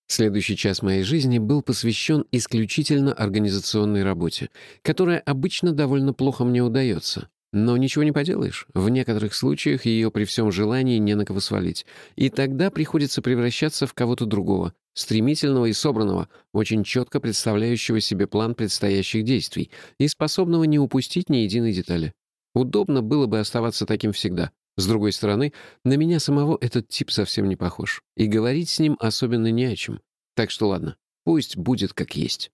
Следующий час моей жизни был посвящен исключительно организационной работе, которая обычно довольно плохо мне удается. Но ничего не поделаешь. В некоторых случаях ее при всем желании не на кого свалить. И тогда приходится превращаться в кого-то другого, стремительного и собранного, очень четко представляющего себе план предстоящих действий и способного не упустить ни единой детали. Удобно было бы оставаться таким всегда. С другой стороны, на меня самого этот тип совсем не похож. И говорить с ним особенно не о чем. Так что ладно, пусть будет как есть.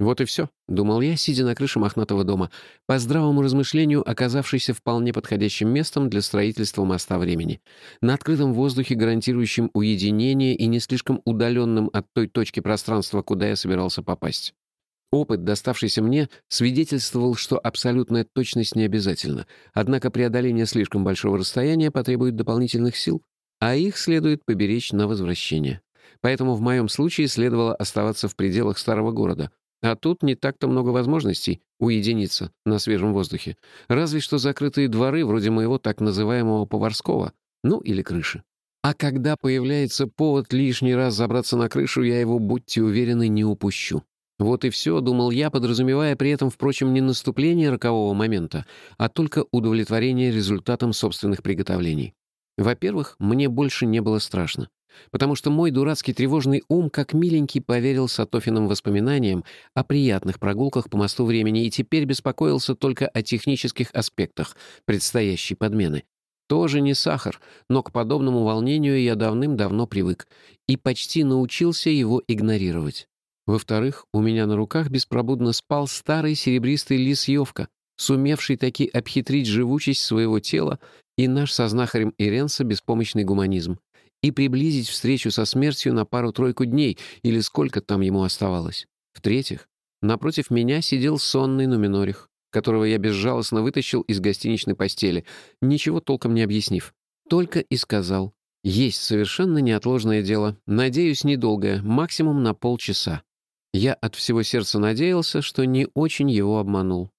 Вот и все, думал я, сидя на крыше мохнатого дома, по здравому размышлению оказавшийся вполне подходящим местом для строительства моста времени. На открытом воздухе, гарантирующем уединение и не слишком удаленным от той точки пространства, куда я собирался попасть. Опыт, доставшийся мне, свидетельствовал, что абсолютная точность не обязательна, однако преодоление слишком большого расстояния потребует дополнительных сил, а их следует поберечь на возвращение. Поэтому в моем случае следовало оставаться в пределах старого города, а тут не так-то много возможностей уединиться на свежем воздухе. Разве что закрытые дворы, вроде моего так называемого поварского, ну или крыши. А когда появляется повод лишний раз забраться на крышу, я его, будьте уверены, не упущу. Вот и все, думал я, подразумевая при этом, впрочем, не наступление рокового момента, а только удовлетворение результатом собственных приготовлений. Во-первых, мне больше не было страшно потому что мой дурацкий тревожный ум как миленький поверил Сатофиным воспоминаниям о приятных прогулках по мосту времени и теперь беспокоился только о технических аспектах предстоящей подмены. Тоже не сахар, но к подобному волнению я давным-давно привык и почти научился его игнорировать. Во-вторых, у меня на руках беспробудно спал старый серебристый лис Йовка, сумевший таки обхитрить живучесть своего тела и наш со знахарем Иренса беспомощный гуманизм и приблизить встречу со смертью на пару-тройку дней или сколько там ему оставалось. В-третьих, напротив меня сидел сонный Нуминорих, которого я безжалостно вытащил из гостиничной постели, ничего толком не объяснив. Только и сказал, есть совершенно неотложное дело, надеюсь, недолгое, максимум на полчаса. Я от всего сердца надеялся, что не очень его обманул.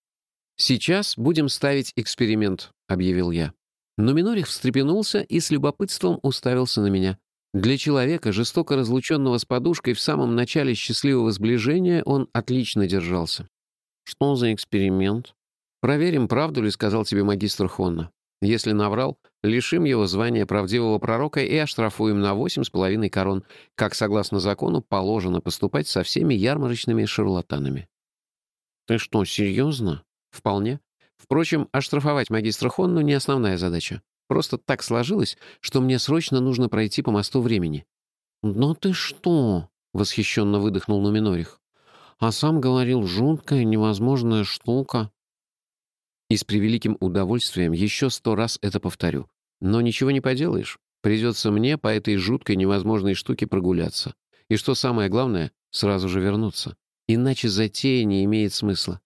«Сейчас будем ставить эксперимент», — объявил я. Но Минорих встрепенулся и с любопытством уставился на меня. Для человека, жестоко разлученного с подушкой в самом начале счастливого сближения, он отлично держался. «Что за эксперимент?» «Проверим, правду ли сказал тебе магистр Хонна. Если наврал, лишим его звания правдивого пророка и оштрафуем на восемь с половиной корон, как, согласно закону, положено поступать со всеми ярмарочными шарлатанами». «Ты что, серьезно?» «Вполне. Впрочем, оштрафовать магистра Хонну не основная задача. Просто так сложилось, что мне срочно нужно пройти по мосту времени. «Ну ты что?» — восхищенно выдохнул Нуминорих. «А сам говорил, жуткая, невозможная штука». И с превеликим удовольствием еще сто раз это повторю. Но ничего не поделаешь. Придется мне по этой жуткой невозможной штуке прогуляться. И что самое главное, сразу же вернуться. Иначе затея не имеет смысла.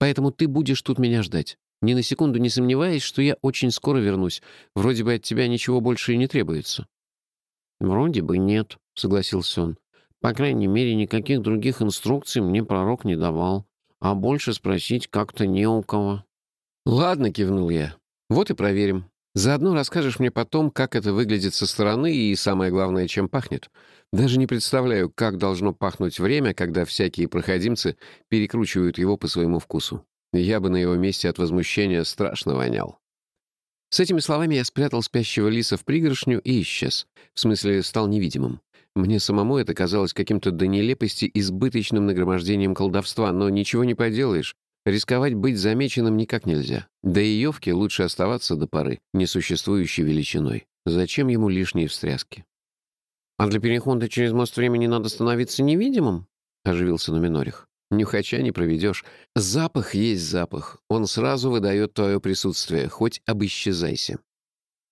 Поэтому ты будешь тут меня ждать. Ни на секунду не сомневаясь, что я очень скоро вернусь. Вроде бы от тебя ничего больше и не требуется». «Вроде бы нет», — согласился он. «По крайней мере, никаких других инструкций мне пророк не давал. А больше спросить как-то не у кого». «Ладно», — кивнул я. «Вот и проверим. Заодно расскажешь мне потом, как это выглядит со стороны и, самое главное, чем пахнет. Даже не представляю, как должно пахнуть время, когда всякие проходимцы перекручивают его по своему вкусу. Я бы на его месте от возмущения страшно вонял. С этими словами я спрятал спящего лиса в пригоршню и исчез. В смысле, стал невидимым. Мне самому это казалось каким-то до нелепости избыточным нагромождением колдовства, но ничего не поделаешь. Рисковать быть замеченным никак нельзя. Да и Йовке лучше оставаться до поры, несуществующей величиной. Зачем ему лишние встряски? «А для перехода через мост времени надо становиться невидимым?» — оживился Нуминорих. Нюхача не проведешь. Запах есть запах. Он сразу выдает твое присутствие, хоть обисчезайся.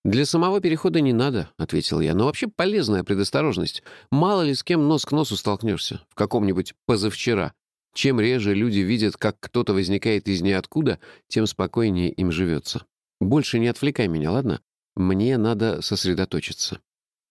«Для самого перехода не надо», — ответил я. «Но вообще полезная предосторожность. Мало ли с кем нос к носу столкнешься. В каком-нибудь позавчера. Чем реже люди видят, как кто-то возникает из ниоткуда, тем спокойнее им живется. Больше не отвлекай меня, ладно? Мне надо сосредоточиться».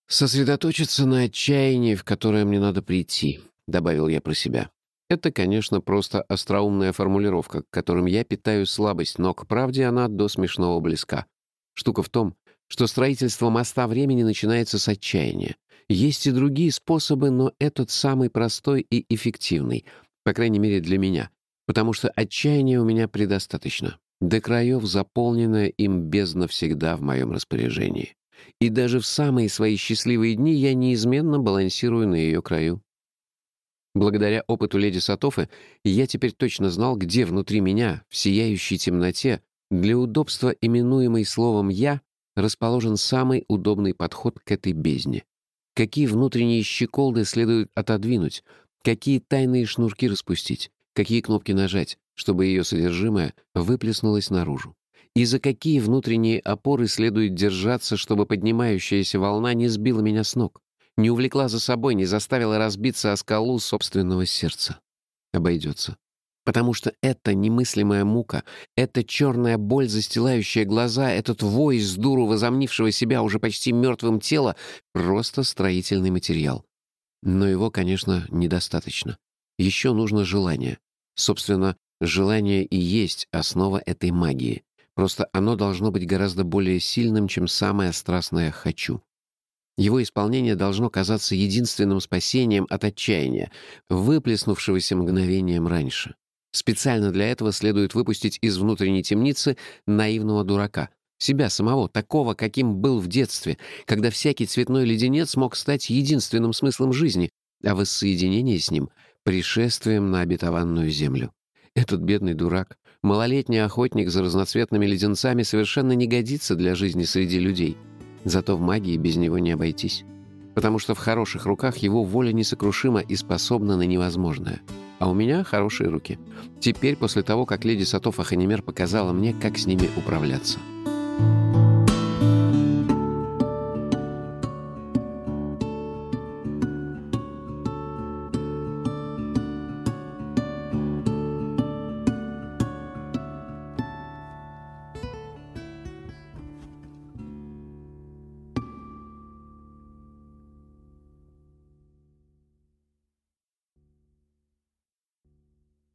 «Сосредоточиться на отчаянии, в которое мне надо прийти», — добавил я про себя. Это, конечно, просто остроумная формулировка, к которым я питаю слабость, но к правде она до смешного близка. Штука в том, что строительство моста времени начинается с отчаяния. Есть и другие способы, но этот самый простой и эффективный, по крайней мере для меня, потому что отчаяния у меня предостаточно. До краев заполненная им бездна всегда в моем распоряжении. И даже в самые свои счастливые дни я неизменно балансирую на ее краю. Благодаря опыту леди Сатофы я теперь точно знал, где внутри меня, в сияющей темноте, для удобства, именуемой словом «я», расположен самый удобный подход к этой бездне. Какие внутренние щеколды следует отодвинуть, какие тайные шнурки распустить, какие кнопки нажать, чтобы ее содержимое выплеснулось наружу. И за какие внутренние опоры следует держаться, чтобы поднимающаяся волна не сбила меня с ног не увлекла за собой, не заставила разбиться о скалу собственного сердца. Обойдется. Потому что это немыслимая мука, эта черная боль, застилающая глаза, этот вой с дуру возомнившего себя уже почти мертвым тела — просто строительный материал. Но его, конечно, недостаточно. Еще нужно желание. Собственно, желание и есть основа этой магии. Просто оно должно быть гораздо более сильным, чем самое страстное «хочу». Его исполнение должно казаться единственным спасением от отчаяния, выплеснувшегося мгновением раньше. Специально для этого следует выпустить из внутренней темницы наивного дурака, себя самого, такого, каким был в детстве, когда всякий цветной леденец мог стать единственным смыслом жизни, а воссоединение с ним — пришествием на обетованную землю. Этот бедный дурак, малолетний охотник за разноцветными леденцами совершенно не годится для жизни среди людей — Зато в магии без него не обойтись. Потому что в хороших руках его воля несокрушима и способна на невозможное. А у меня хорошие руки. Теперь, после того, как леди Сатофа Ханимер показала мне, как с ними управляться.